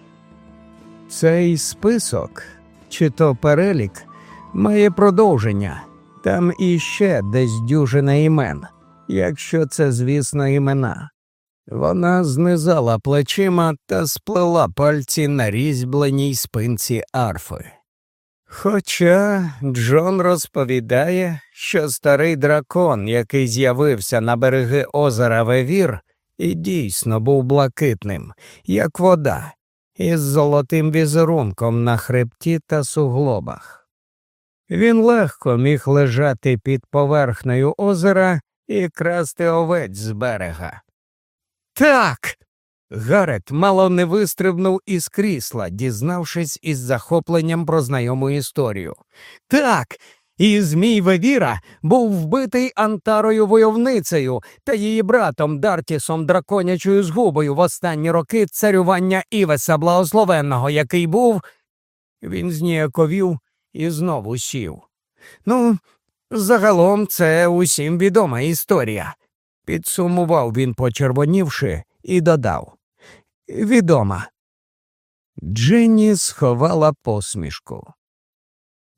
Цей список, чи то перелік, має продовження, там іще десь дюжина імен, якщо це, звісно, імена. Вона знизала плечима та сплела пальці на різьбленій спинці арфи. Хоча Джон розповідає, що старий дракон, який з'явився на береги озера Вевір, і дійсно був блакитним, як вода, із золотим візерунком на хребті та суглобах. Він легко міг лежати під поверхнею озера і красти овець з берега. Так. Гарет мало не вистрибнув із крісла, дізнавшись із захопленням про знайому історію. Так, і Змій Вевіра був вбитий Антарою войовницею та її братом Дартісом драконячою згубою в останні роки царювання Івеса Благословенного, який був. Він зніяковів і знову сів. Ну, загалом це усім відома історія. Підсумував він, почервонівши, і додав. Відома. Дженні сховала посмішку.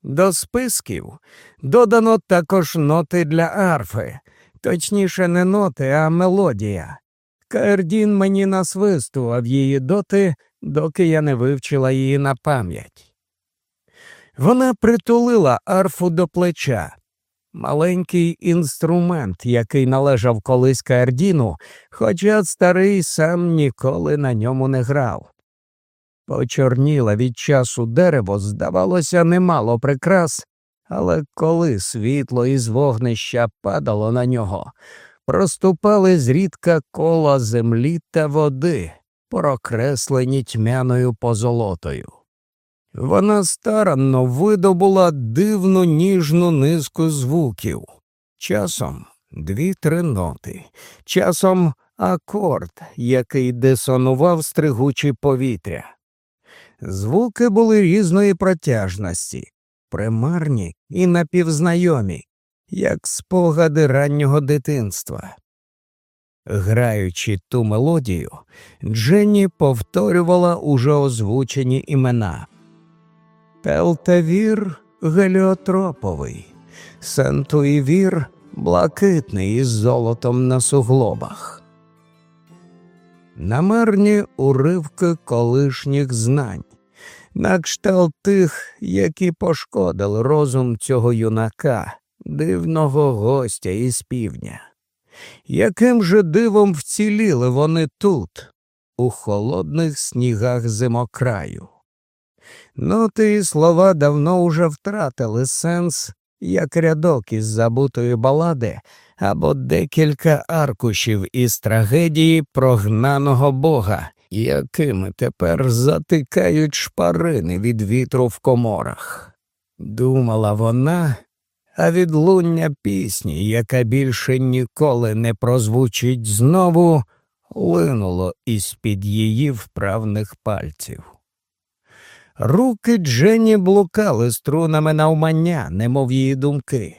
До списків додано також ноти для арфи, точніше, не ноти, а мелодія. Каердін мені насвистував її доти, доки я не вивчила її на пам'ять. Вона притулила арфу до плеча. Маленький інструмент, який належав колись Каердіну, хоча старий сам ніколи на ньому не грав. Почорніла від часу дерево, здавалося, немало прикрас, але коли світло із вогнища падало на нього, проступали зрідка кола землі та води, прокреслені тьмяною позолотою. Вона старанно видобула дивну ніжну низку звуків, часом дві-три ноти, часом акорд, який дисонував стригучі повітря. Звуки були різної протяжності, примарні і напівзнайомі, як спогади раннього дитинства. Граючи ту мелодію, Дженні повторювала уже озвучені імена. Пелтавір геліотроповий, Сентуївір блакитний із золотом на суглобах. Намарні уривки колишніх знань, на кшталт тих, які пошкодили розум цього юнака, дивного гостя із півдня. Яким же дивом вціліли вони тут, у холодних снігах зимокраю? Ну, ті слова давно уже втратили сенс, як рядок із забутої балади або декілька аркушів із трагедії прогнаного бога, якими тепер затикають шпарини від вітру в коморах. Думала вона, а відлуння пісні, яка більше ніколи не прозвучить знову, линуло із під її вправних пальців. Руки Дженні блукали струнами навмання, немов її думки.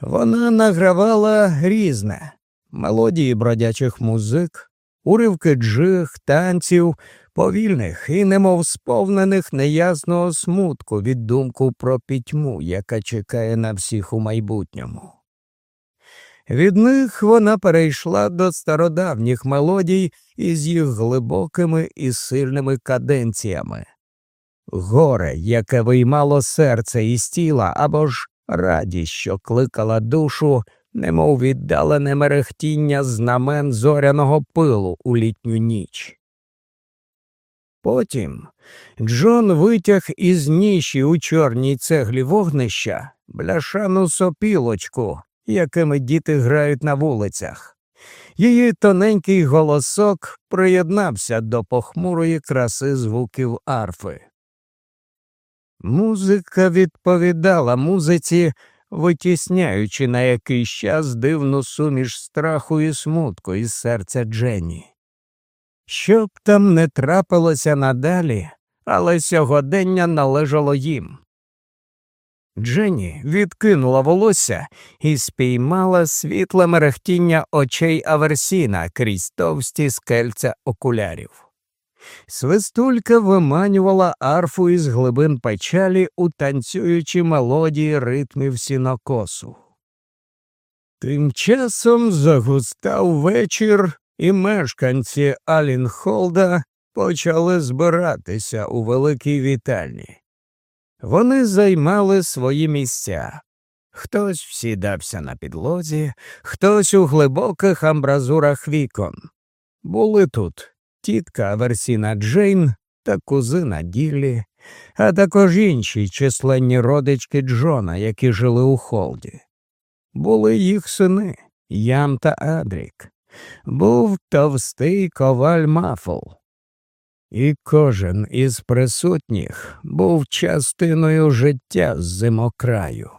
Вона награвала різне мелодії бродячих музик, уривки джиг, танців, повільних і немов сповнених неясного смутку від думку про пітьму, яка чекає на всіх у майбутньому. Від них вона перейшла до стародавніх мелодій із їх глибокими і сильними каденціями. Горе, яке виймало серце із тіла, або ж радість, що кликала душу, немов віддалене мерехтіння знамен зоряного пилу у літню ніч. Потім Джон витяг із ніші у чорній цеглі вогнища бляшану сопілочку, якими діти грають на вулицях. Її тоненький голосок приєднався до похмурої краси звуків арфи. Музика відповідала музиці, витісняючи на якийсь час дивну суміш страху і смутку із серця Дженні. Що б там не трапилося надалі, але сьогодення належало їм. Дженні відкинула волосся і спіймала світле мерехтіння очей Аверсіна крізь товсті скельця окулярів. Свистулька виманювала арфу із глибин печалі у танцюючі мелодії ритмів сінокосу. Тим часом загустав вечір, і мешканці Алінхолда почали збиратися у великій вітальні. Вони займали свої місця. Хтось всідався на підлозі, хтось у глибоких амбразурах вікон. Були тут тітка Аверсіна Джейн та кузина Діллі, а також інші численні родички Джона, які жили у Холді. Були їх сини Ям та Адрік. Був товстий коваль Мафл. І кожен із присутніх був частиною життя з зимокраю,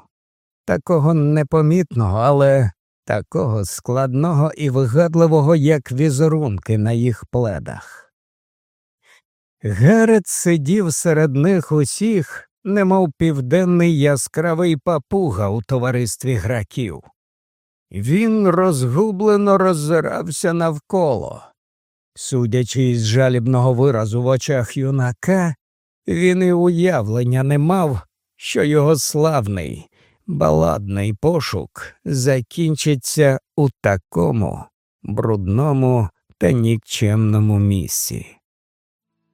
такого непомітного, але такого складного і вигадливого, як візерунки на їх пледах. Герет сидів серед них усіх, немов південний яскравий папуга у товаристві граків. Він розгублено роззирався навколо. Судячи із жалібного виразу в очах юнака, він і уявлення не мав, що його славний, баладний пошук закінчиться у такому брудному та нікчемному місці.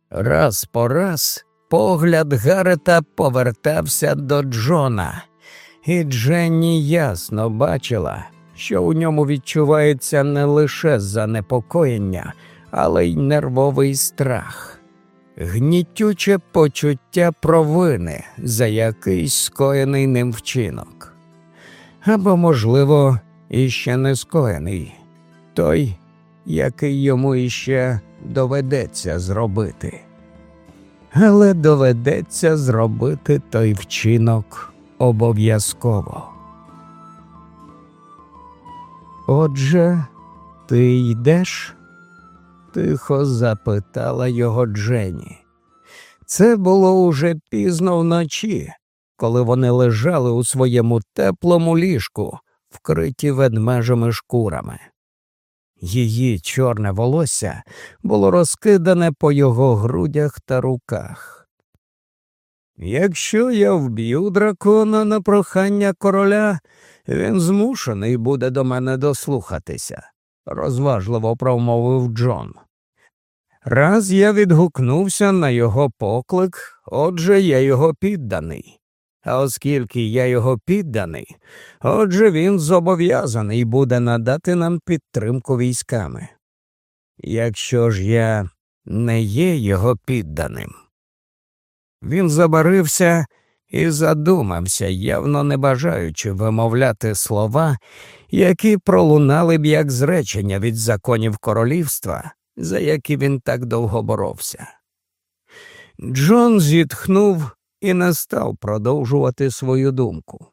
Раз по раз погляд Гарета повертався до Джона, і Дженні ясно бачила, що у ньому відчувається не лише занепокоєння, але й нервовий страх, гнітюче почуття провини за якийсь скоєний ним вчинок. Або, можливо, іще не скоєний той, який йому іще доведеться зробити. Але доведеться зробити той вчинок обов'язково. Отже, ти йдеш? Тихо запитала його Дженні. Це було уже пізно вночі, коли вони лежали у своєму теплому ліжку, вкриті ведмежими шкурами. Її чорне волосся було розкидане по його грудях та руках. Якщо я вб'ю дракона на прохання короля, він змушений буде до мене дослухатися, розважливо промовив Джон. Раз я відгукнувся на його поклик, отже я його підданий. А оскільки я його підданий, отже він зобов'язаний буде надати нам підтримку військами. Якщо ж я не є його підданим. Він забарився і задумався, явно не бажаючи вимовляти слова, які пролунали б як зречення від законів королівства, за які він так довго боровся. Джон зітхнув і не став продовжувати свою думку.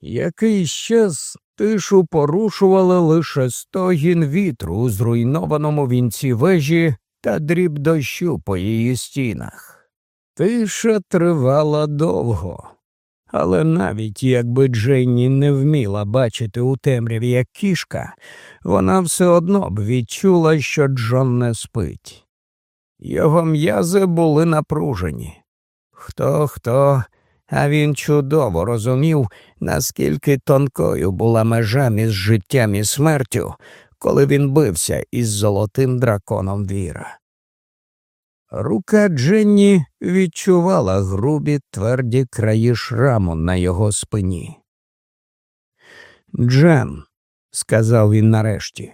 Якийсь час тишу порушували лише стогін вітру у зруйнованому вінці вежі та дріб дощу по її стінах. Тиша тривала довго, але навіть якби Дженні не вміла бачити у темряві як кішка, вона все одно б відчула, що Джон не спить. Його м'язи були напружені. Хто хто, а він чудово розумів, наскільки тонкою була межа між життям і смертю, коли він бився із золотим драконом віра. Рука Дженні відчувала грубі тверді краї шраму на його спині. Джен, сказав він нарешті,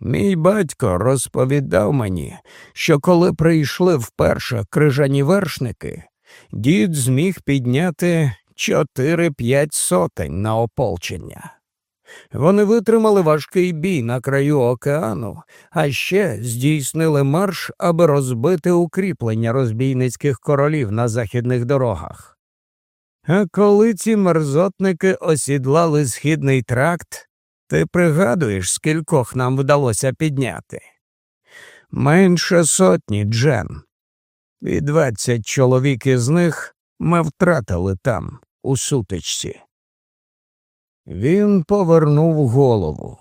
мій батько розповідав мені, що коли прийшли вперше крижані вершники, дід зміг підняти чотири-п'ять сотень на ополчення. Вони витримали важкий бій на краю океану, а ще здійснили марш, аби розбити укріплення розбійницьких королів на західних дорогах. А коли ці мерзотники осідлали східний тракт, ти пригадуєш, скількох нам вдалося підняти? Менше сотні Джен. І двадцять чоловік із них ми втратили там, у сутичці. Він повернув голову.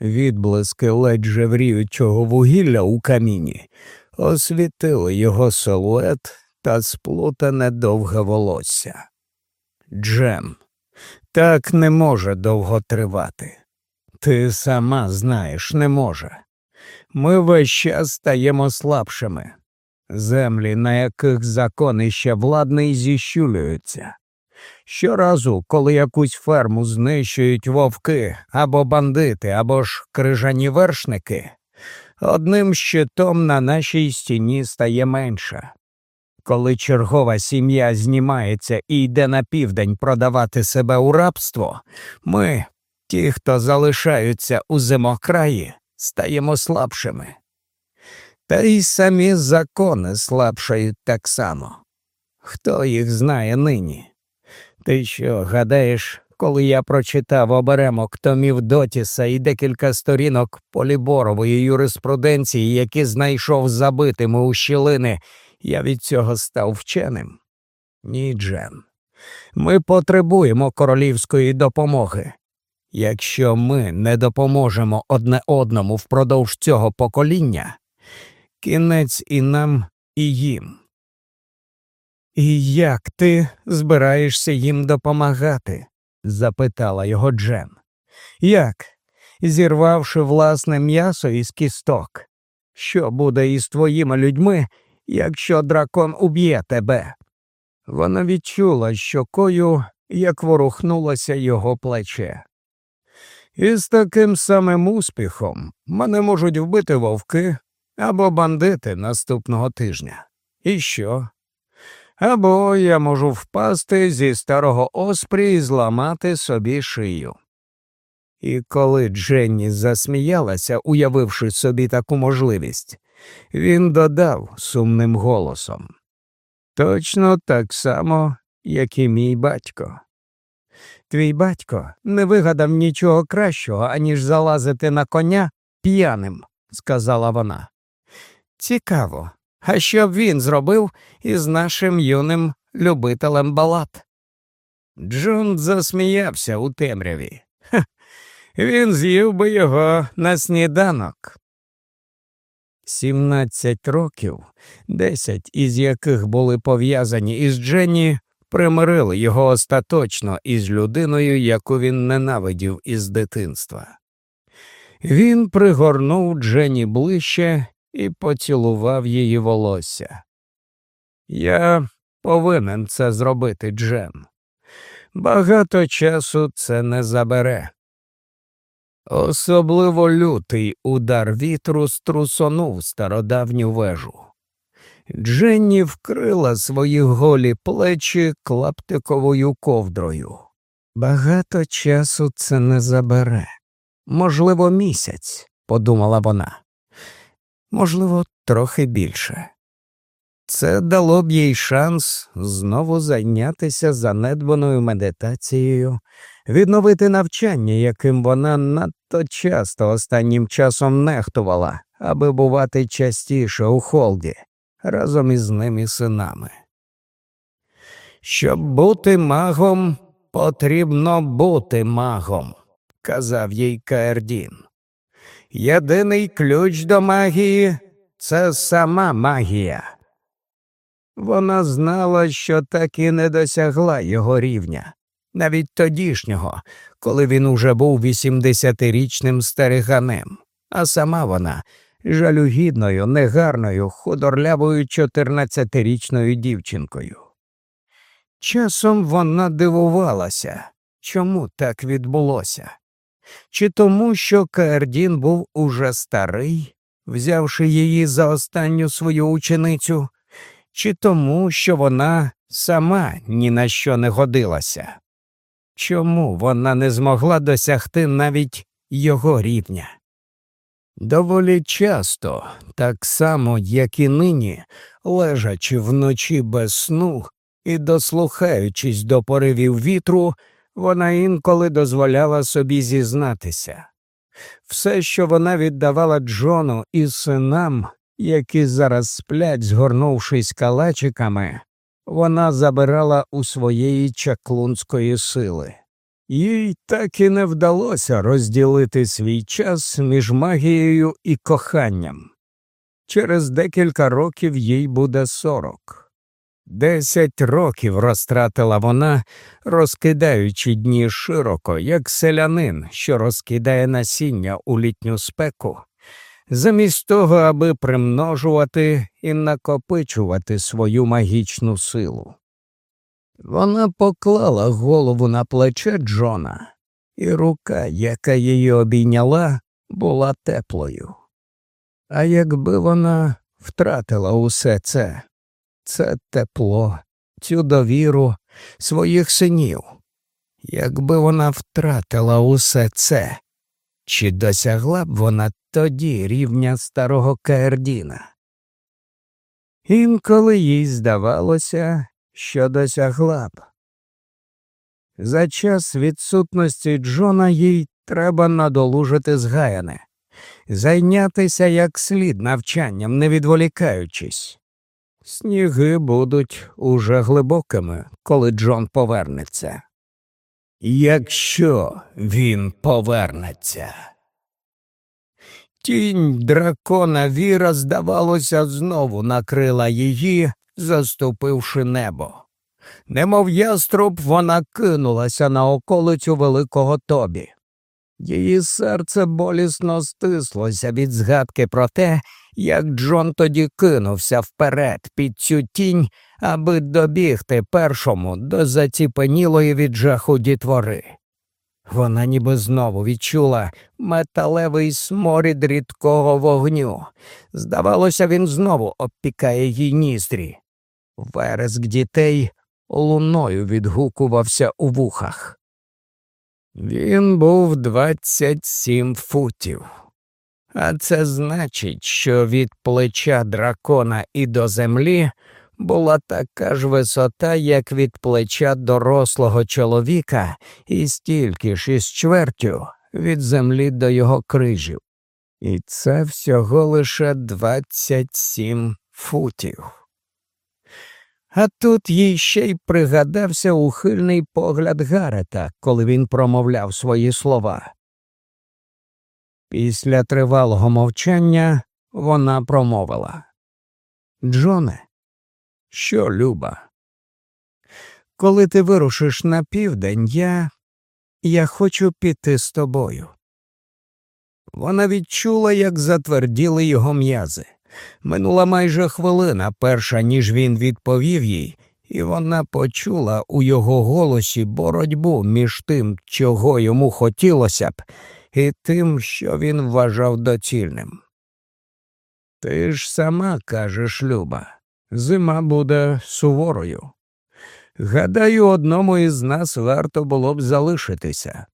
Відблиски ледь жевріючого вугілля у каміні освітили його силует та сплутане довге волосся. Джем, так не може довго тривати. Ти сама знаєш, не може. Ми весь час стаємо слабшими. Землі, на яких закон іще владний, зіщулюються. Щоразу, коли якусь ферму знищують вовки або бандити, або ж крижані вершники, одним щитом на нашій стіні стає менше. Коли чергова сім'я знімається і йде на південь продавати себе у рабство, ми, ті, хто залишаються у зимокраї, стаємо слабшими. Та й самі закони слабшають так само. Хто їх знає нині? Ти що, гадаєш, коли я прочитав оберемок томів Дотіса і декілька сторінок поліборової юриспруденції, які знайшов забитими у щілини, я від цього став вченим? Ні, Джен. Ми потребуємо королівської допомоги. Якщо ми не допоможемо одне одному впродовж цього покоління, кінець і нам, і їм. І як ти збираєшся їм допомагати? запитала його Джен. Як? Зірвавши власне м'ясо із кісток, що буде із твоїми людьми, якщо дракон уб'є тебе? Вона відчула щокою, як ворухнулося його плече. І з таким самим успіхом мене можуть вбити вовки або бандити наступного тижня. І що? Або я можу впасти зі старого оспрі і зламати собі шию. І коли Дженні засміялася, уявивши собі таку можливість, він додав сумним голосом точно так само, як і мій батько. Твій батько не вигадав нічого кращого, аніж залазити на коня п'яним, сказала вона. Цікаво, а що б він зробив із нашим юним любителем балат? Джон засміявся у темряві. Ха, він з'їв би його на сніданок. Сімнадцять років, десять із яких були пов'язані із Дженні, примирили його остаточно із людиною, яку він ненавидів із дитинства. Він пригорнув Дженні ближче і поцілував її волосся. Я повинен це зробити, Джен. Багато часу це не забере. Особливо лютий удар вітру струсонув стародавню вежу. Дженні вкрила свої голі плечі клаптиковою ковдрою. Багато часу це не забере. Можливо, місяць, подумала вона можливо, трохи більше. Це дало б їй шанс знову зайнятися занедбаною медитацією, відновити навчання, яким вона надто часто останнім часом нехтувала, аби бувати частіше у холді разом із ними синами. Щоб бути магом, потрібно бути магом, казав їй Каердін. Єдиний ключ до магії це сама магія. Вона знала, що так і не досягла його рівня, навіть тодішнього, коли він уже був вісімдесятирічним стариганем, а сама вона жалюгідною, негарною, худорлявою чотирнадцятирічною дівчинкою. Часом вона дивувалася, чому так відбулося, чи тому, що Каердін був уже старий, взявши її за останню свою ученицю, чи тому, що вона сама ні на що не годилася. Чому вона не змогла досягти навіть його рівня? Доволі часто, так само, як і нині, лежачи вночі без сну і дослухаючись до поривів вітру, вона інколи дозволяла собі зізнатися. Все, що вона віддавала Джону і синам, які зараз сплять, згорнувшись калачиками, вона забирала у своєї чаклунської сили. Їй так і не вдалося розділити свій час між магією і коханням. Через декілька років їй буде сорок. Десять років розтратила вона, розкидаючи дні широко, як селянин, що розкидає насіння у літню спеку, замість того, аби примножувати і накопичувати свою магічну силу. Вона поклала голову на плече Джона, і рука, яка її обійняла, була теплою. А якби вона втратила усе це, це тепло, цю довіру своїх синів, якби вона втратила усе це, чи досягла б вона тоді рівня старого Каердіна? Інколи їй здавалося, що досягла б. За час відсутності Джона їй треба надолужити згаяне, зайнятися як слід навчанням, не відволікаючись. Сніги будуть уже глибокими, коли Джон повернеться. Якщо він повернеться. Тінь дракона Віра, здавалося, знову накрила її, заступивши небо. Немов яструб, вона кинулася на околицю великого тобі. Її серце болісно стислося від згадки про те, як Джон тоді кинувся вперед під цю тінь, аби добігти першому до заціпенілої від жаху дітвори. Вона ніби знову відчула металевий сморід рідкого вогню. Здавалося, він знову обпікає їй ніздрі. Вереск дітей луною відгукувався у вухах. Він був двадцять сім футів, а це значить, що від плеча дракона і до землі була така ж висота, як від плеча дорослого чоловіка, і стільки ж із чвертю від землі до його крижів. І це всього лише двадцять сім футів. А тут їй ще й пригадався ухильний погляд Гарета, коли він промовляв свої слова. Після тривалого мовчання вона промовила Джоне, що люба? Коли ти вирушиш на південь, я я хочу піти з тобою. Вона відчула, як затверділи його м'язи. Минула майже хвилина, перша ніж він відповів їй, і вона почула у його голосі боротьбу між тим, чого йому хотілося б, і тим, що він вважав доцільним. Ти ж сама кажеш, Люба, зима буде суворою. Гадаю, одному із нас варто було б залишитися.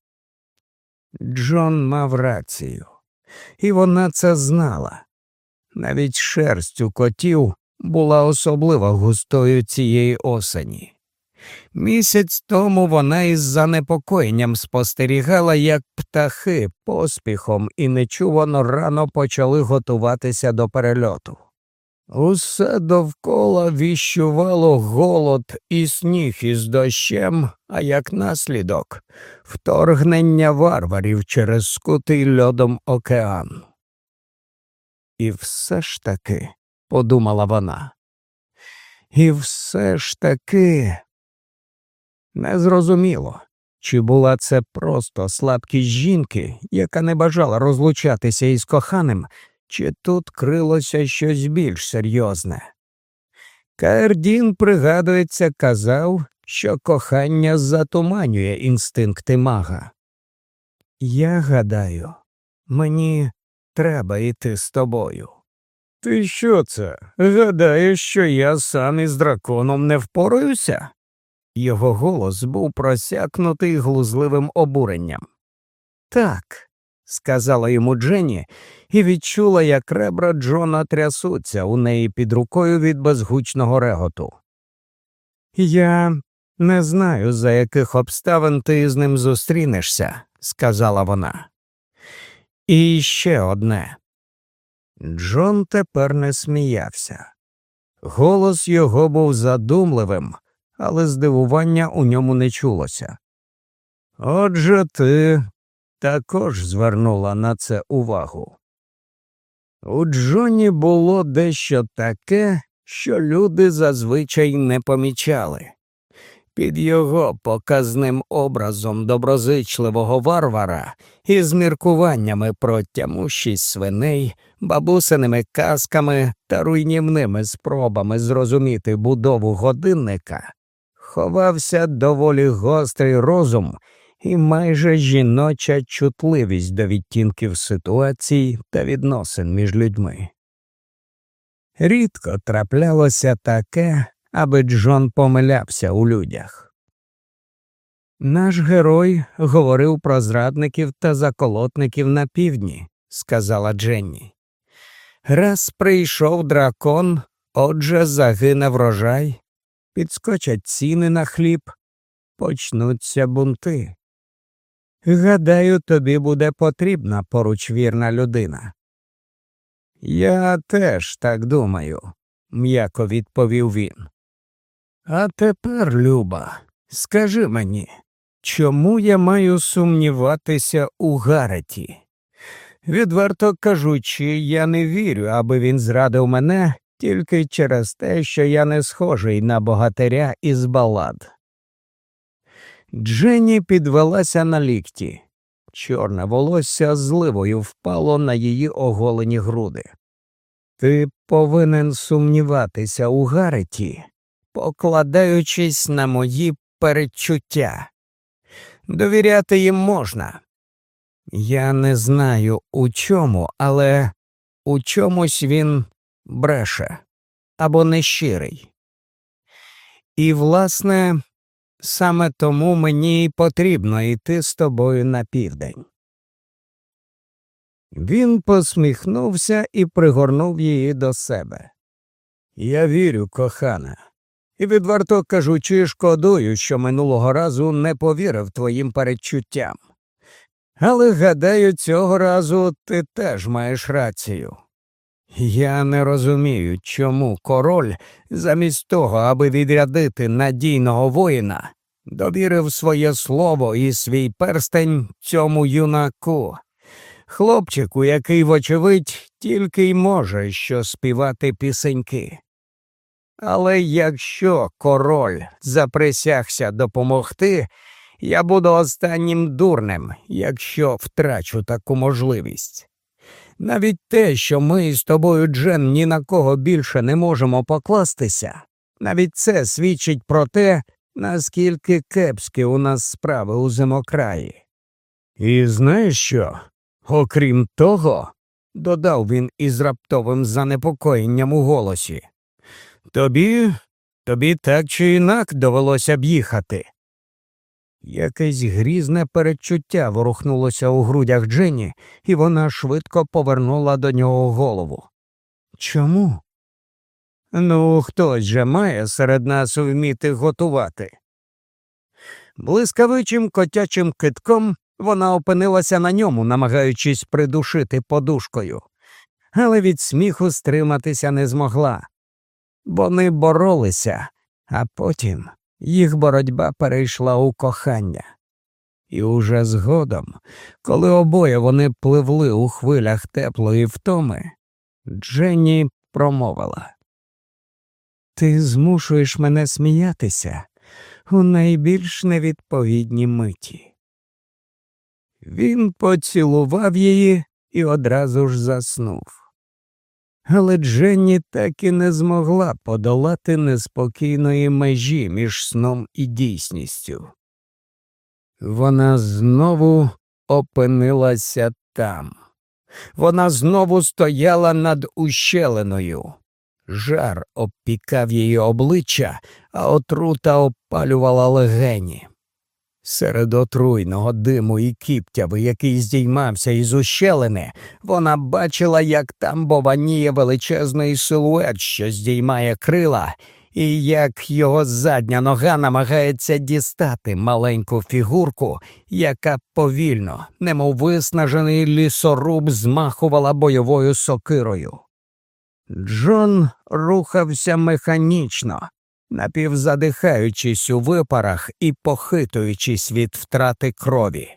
Джон мав рацію, і вона це знала. Навіть шерсть у котів була особливо густою цієї осені. Місяць тому вона із занепокоєнням спостерігала, як птахи поспіхом і нечувано рано почали готуватися до перельоту. Усе довкола віщувало голод і сніг із дощем, а як наслідок вторгнення варварів через скутий льодом океан. І все ж таки, подумала вона, і все ж таки незрозуміло, чи була це просто слабкість жінки, яка не бажала розлучатися із коханим, чи тут крилося щось більш серйозне. Каердін, пригадується, казав, що кохання затуманює інстинкти мага. Я гадаю, мені треба йти з тобою. Ти що це? Гадаєш, що я сам із драконом не впораюся? Його голос був просякнутий глузливим обуренням. Так, сказала йому Дженні і відчула, як ребра Джона трясуться у неї під рукою від безгучного реготу. Я не знаю, за яких обставин ти з ним зустрінешся, сказала вона. І ще одне. Джон тепер не сміявся. Голос його був задумливим, але здивування у ньому не чулося. Отже, ти також звернула на це увагу. У Джоні було дещо таке, що люди зазвичай не помічали. Під його показним образом доброзичливого варвара і з міркуваннями про тямущість свиней, бабусиними казками та руйнівними спробами зрозуміти будову годинника, ховався доволі гострий розум і майже жіноча чутливість до відтінків ситуацій та відносин між людьми. Рідко траплялося таке, аби Джон помилявся у людях. Наш герой говорив про зрадників та заколотників на півдні, сказала Дженні. Раз прийшов дракон, отже загине врожай, підскочать ціни на хліб, почнуться бунти. Гадаю, тобі буде потрібна поруч вірна людина. Я теж так думаю, м'яко відповів він. А тепер, Люба, скажи мені, чому я маю сумніватися у Гареті? Відверто кажучи, я не вірю, аби він зрадив мене тільки через те, що я не схожий на богатиря із балад. Дженні підвелася на лікті. Чорне волосся зливою впало на її оголені груди. Ти повинен сумніватися у Гареті, покладаючись на мої передчуття. Довіряти їм можна. Я не знаю у чому, але у чомусь він бреше або нещирий. І, власне, Саме тому мені потрібно йти з тобою на південь. Він посміхнувся і пригорнув її до себе. Я вірю, кохана, і відверто кажучи, шкодую, що минулого разу не повірив твоїм передчуттям. Але, гадаю, цього разу ти теж маєш рацію. Я не розумію, чому король, замість того, аби відрядити надійного воїна, довірив своє слово і свій перстень цьому юнаку, хлопчику, який, вочевидь, тільки й може що співати пісеньки. Але якщо король заприсягся допомогти, я буду останнім дурнем, якщо втрачу таку можливість. Навіть те, що ми з тобою, Джен, ні на кого більше не можемо покластися, навіть це свідчить про те, наскільки кепські у нас справи у зимокраї. І знаєш що? Окрім того, додав він із раптовим занепокоєнням у голосі, тобі, тобі так чи інак довелося б їхати. Якесь грізне передчуття ворухнулося у грудях Дженні, і вона швидко повернула до нього голову. Чому? Ну, хтось же має серед нас вміти готувати. Блискавичим котячим китком вона опинилася на ньому, намагаючись придушити подушкою, але від сміху стриматися не змогла. Вони боролися, а потім їх боротьба перейшла у кохання. І уже згодом, коли обоє вони пливли у хвилях теплої втоми, Дженні промовила Ти змушуєш мене сміятися у найбільш невідповідні миті. Він поцілував її і одразу ж заснув. Але Дженні так і не змогла подолати неспокійної межі між сном і дійсністю. Вона знову опинилася там. Вона знову стояла над ущелиною. Жар обпікав її обличчя, а отрута опалювала легені. Серед отруйного диму і кіптяви, який здіймався із ущелини, вона бачила, як там бованіє величезний силует, що здіймає крила, і як його задня нога намагається дістати маленьку фігурку, яка повільно, немов виснажений лісоруб, змахувала бойовою сокирою. Джон рухався механічно, напівзадихаючись у випарах і похитуючись від втрати крові.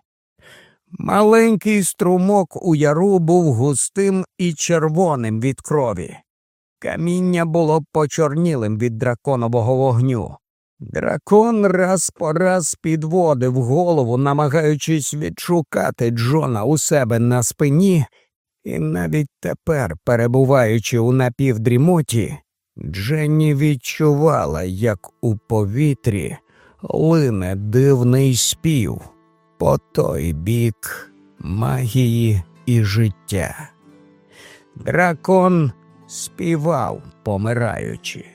Маленький струмок у яру був густим і червоним від крові. Каміння було почорнілим від драконового вогню. Дракон раз по раз підводив голову, намагаючись відшукати Джона у себе на спині, і навіть тепер, перебуваючи у напівдрімоті, Дженні відчувала, як у повітрі лине дивний спів по той бік магії і життя. Дракон співав, помираючи.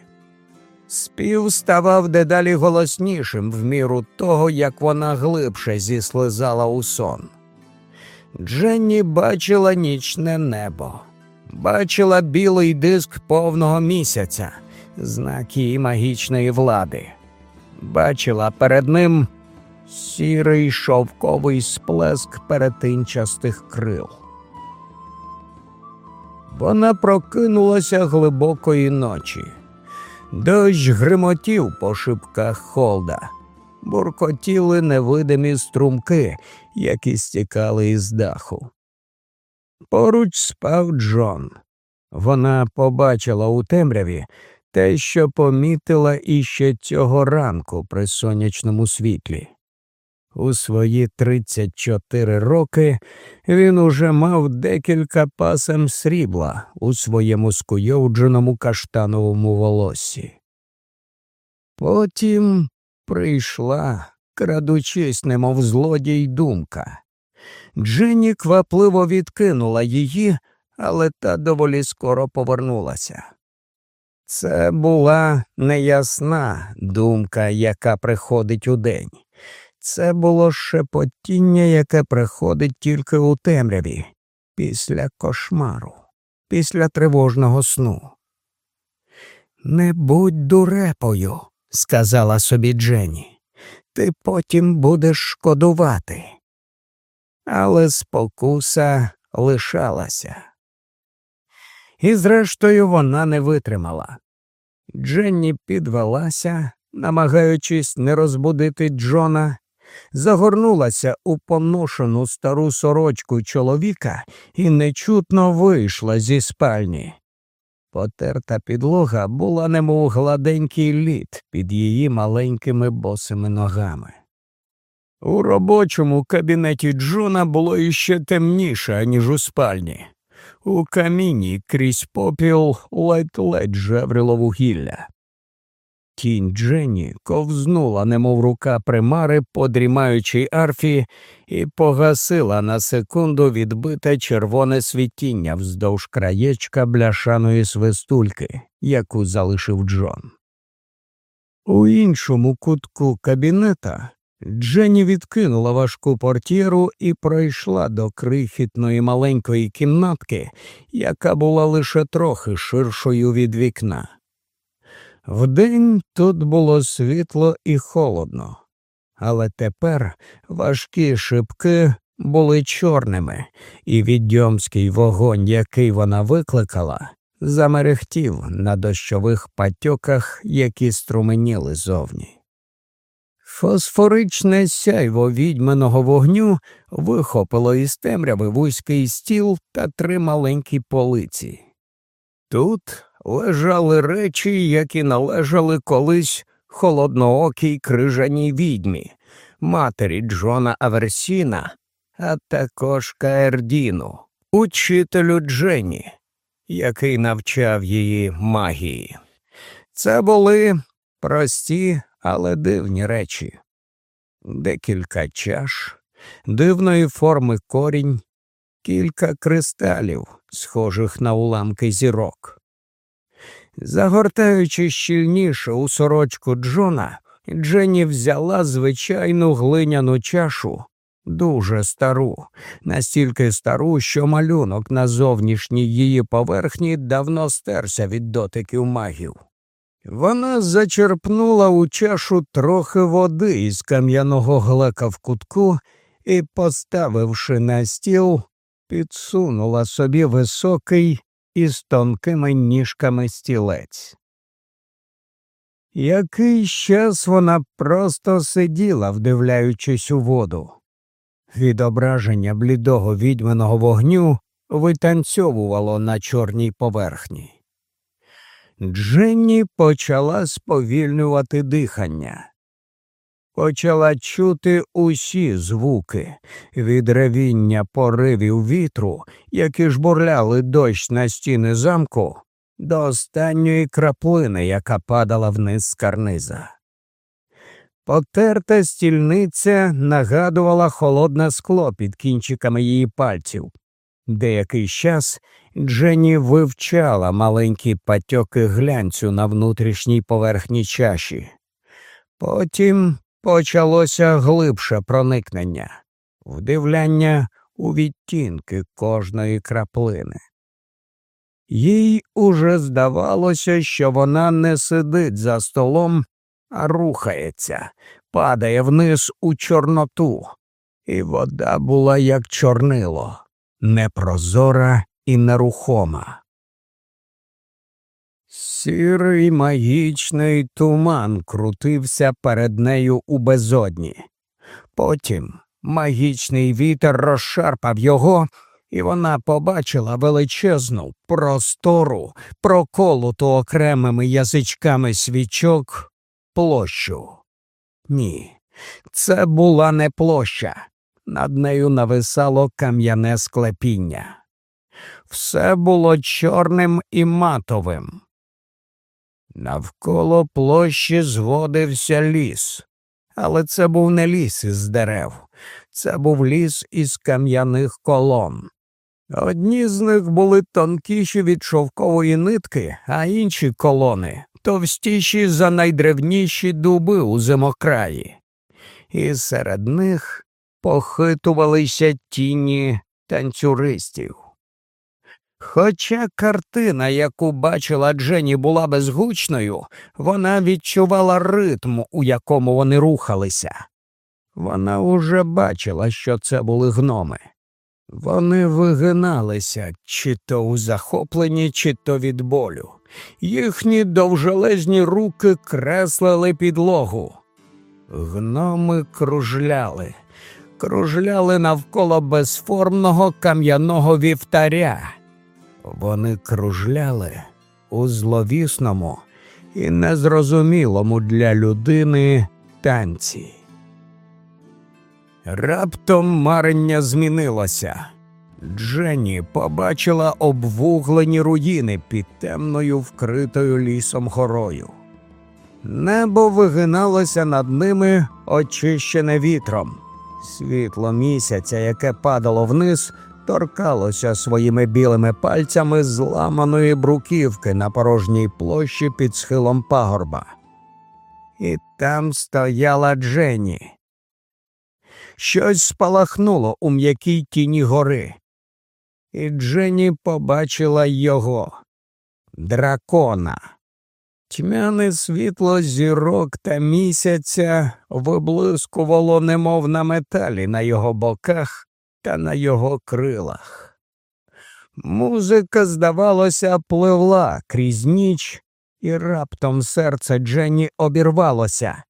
Спів ставав дедалі голоснішим в міру того, як вона глибше зіслизала у сон. Дженні бачила нічне небо, бачила білий диск повного місяця, знак її магічної влади, бачила перед ним сірий шовковий сплеск перетинчастих крил. Вона прокинулася глибокої ночі. Дощ гримотів по шибках холда, буркотіли невидимі струмки, які стікали із даху. Поруч спав Джон. Вона побачила у темряві те, що помітила іще цього ранку при сонячному світлі. У свої 34 роки він уже мав декілька пасем срібла у своєму скуйовдженому каштановому волоссі. Потім прийшла, крадучись, немов злодій думка. Дженні квапливо відкинула її, але та доволі скоро повернулася. Це була неясна думка, яка приходить у день. Це було шепотіння, яке приходить тільки у темряві, після кошмару, після тривожного сну. Не будь дурепою, сказала собі Дженні, ти потім будеш шкодувати. Але спокуса лишалася. І, зрештою, вона не витримала. Дженні підвелася, намагаючись не розбудити Джона, загорнулася у поношену стару сорочку чоловіка і нечутно вийшла зі спальні. Потерта підлога була немов гладенький лід під її маленькими босими ногами. У робочому кабінеті Джона було іще темніше, ніж у спальні. У каміні крізь попіл ледь ледь жеврило вугілля. Тінь Дженні ковзнула, немов рука примари по дрімаючій арфі, і погасила на секунду відбите червоне світіння вздовж краєчка бляшаної свистульки, яку залишив Джон. У іншому кутку кабінета Дженні відкинула важку портєру і пройшла до крихітної маленької кімнатки, яка була лише трохи ширшою від вікна. Вдень тут було світло і холодно, але тепер важкі шибки були чорними, і відьомський вогонь, який вона викликала, замерехтів на дощових патьоках, які струменіли зовні. Фосфоричне сяйво відьминого вогню вихопило із темряви вузький стіл та три маленькі полиці. Тут лежали речі, які належали колись холодноокій крижаній відьмі, матері Джона Аверсіна, а також Каердіну, учителю Джені, який навчав її магії. Це були прості, але дивні речі. Декілька чаш, дивної форми корінь, кілька кристалів, схожих на уламки зірок. Загортаючи щільніше у сорочку Джона, Дженні взяла звичайну глиняну чашу, дуже стару, настільки стару, що малюнок на зовнішній її поверхні давно стерся від дотиків магів. Вона зачерпнула у чашу трохи води із кам'яного глека в кутку і, поставивши на стіл, підсунула собі високий із тонкими ніжками стілець. Який час вона просто сиділа, вдивляючись у воду. Відображення блідого відьминого вогню витанцьовувало на чорній поверхні. Дженні почала сповільнювати дихання, почала чути усі звуки від ревіння поривів вітру, які жбурляли дощ на стіни замку, до останньої краплини, яка падала вниз з карниза. Потерта стільниця нагадувала холодне скло під кінчиками її пальців. Деякий час Дженні вивчала маленькі патьоки глянцю на внутрішній поверхні чаші. Потім почалося глибше проникнення, вдивляння у відтінки кожної краплини. Їй уже здавалося, що вона не сидить за столом, а рухається, падає вниз у Чорноту, і вода була як чорнило, непрозора і нерухома. Сірий магічний туман крутився перед нею у безодні. Потім магічний вітер розшарпав його, і вона побачила величезну, простору, проколоту окремими язичками свічок площу. Ні, це була не площа. Над нею нависало кам'яне склепіння. Все було чорним і матовим. Навколо площі зводився ліс, але це був не ліс із дерев, це був ліс із кам'яних колон. Одні з них були тонкіші від шовкової нитки, а інші колони товстіші за найдревніші дуби у зимокраї, і серед них похитувалися тіні танцюристів. Хоча картина, яку бачила Джені, була безгучною, вона відчувала ритм, у якому вони рухалися. Вона уже бачила, що це були гноми. Вони вигиналися чи то у захопленні, чи то від болю. Їхні довжелезні руки креслили підлогу. Гноми кружляли, кружляли навколо безформного кам'яного вівтаря. Вони кружляли у зловісному і незрозумілому для людини танці. Раптом марення змінилося. Дженні побачила обвуглені руїни під темною вкритою лісом горою. Небо вигиналося над ними, очищене вітром. Світло місяця, яке падало вниз, торкалося своїми білими пальцями зламаної бруківки на порожній площі під схилом пагорба. І там стояла Дженні. Щось спалахнуло у м'якій тіні гори, і Дженні побачила його дракона. Тьмяне світло зірок та місяця виблискувало немов на металі на його боках та на його крилах. Музика, здавалося, пливла крізь ніч, і раптом серце Дженні обірвалося,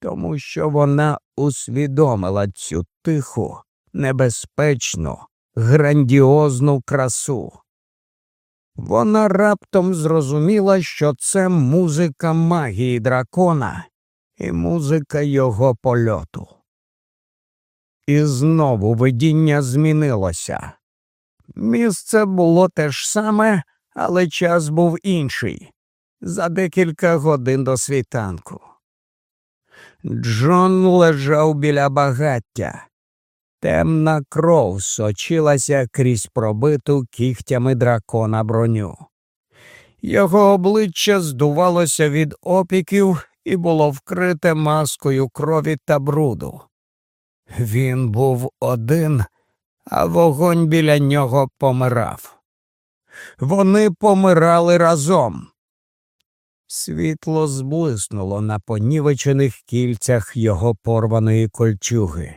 тому що вона усвідомила цю тиху, небезпечну, грандіозну красу. Вона раптом зрозуміла, що це музика магії дракона і музика його польоту. І знову видіння змінилося. Місце було те ж саме, але час був інший за декілька годин до світанку. Джон лежав біля багаття. Темна кров сочилася крізь пробиту кігтями дракона броню. Його обличчя здувалося від опіків і було вкрите маскою крові та бруду. Він був один, а вогонь біля нього помирав. Вони помирали разом. Світло зблиснуло на понівечених кільцях його порваної кольчуги.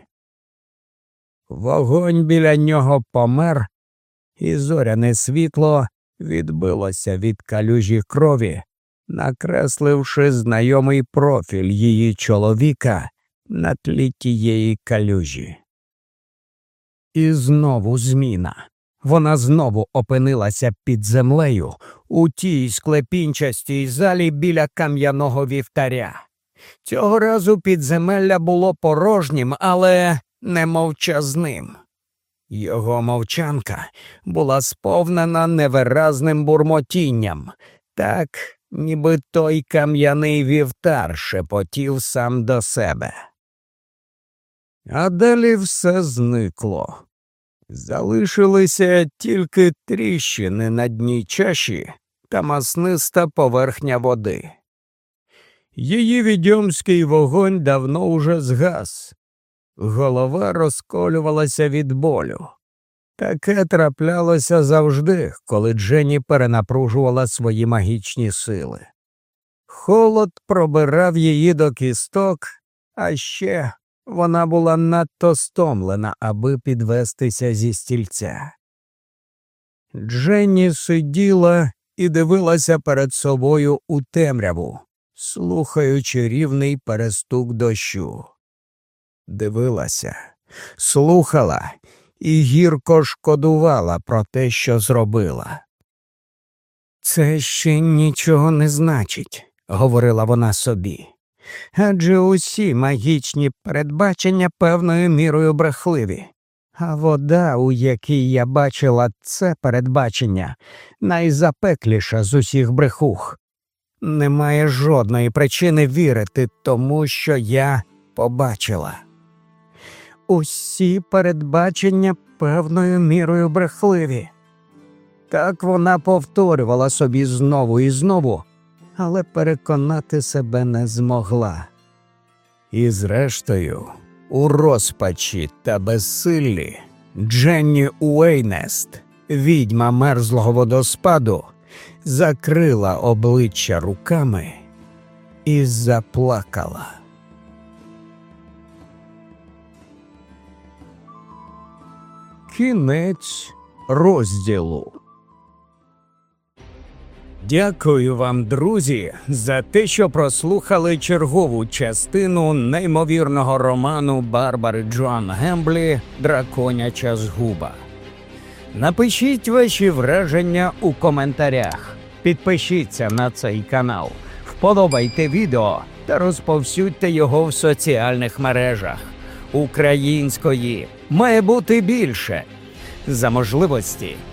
Вогонь біля нього помер, і зоряне світло відбилося від калюжі крові, накресливши знайомий профіль її чоловіка на тлі тієї калюжі. І знову зміна. Вона знову опинилася під землею у тій склепінчастій залі біля кам'яного вівтаря. Цього разу підземелля було порожнім, але не мовчазним. Його мовчанка була сповнена невиразним бурмотінням, так, ніби той кам'яний вівтар шепотів сам до себе. А далі все зникло. Залишилися тільки тріщини на дні чаші та масниста поверхня води. Її відьомський вогонь давно уже згас, голова розколювалася від болю. Таке траплялося завжди, коли Дженні перенапружувала свої магічні сили. Холод пробирав її до кісток, а ще вона була надто стомлена, аби підвестися зі стільця. Дженні сиділа і дивилася перед собою у темряву, слухаючи рівний перестук дощу. Дивилася, слухала і гірко шкодувала про те, що зробила. Це ще нічого не значить, говорила вона собі адже усі магічні передбачення певною мірою брехливі. А вода, у якій я бачила це передбачення, найзапекліша з усіх брехух. Немає жодної причини вірити тому, що я побачила. Усі передбачення певною мірою брехливі. Так вона повторювала собі знову і знову, але переконати себе не змогла. І, зрештою, у розпачі та безсиллі Дженні Уейнест, відьма мерзлого водоспаду, закрила обличчя руками і заплакала. Кінець розділу Дякую вам, друзі, за те, що прослухали чергову частину неймовірного роману Барбари Джоан Гемблі Драконяча згуба. Напишіть ваші враження у коментарях, підпишіться на цей канал, вподобайте відео та розповсюдьте його в соціальних мережах. Української має бути більше. За можливості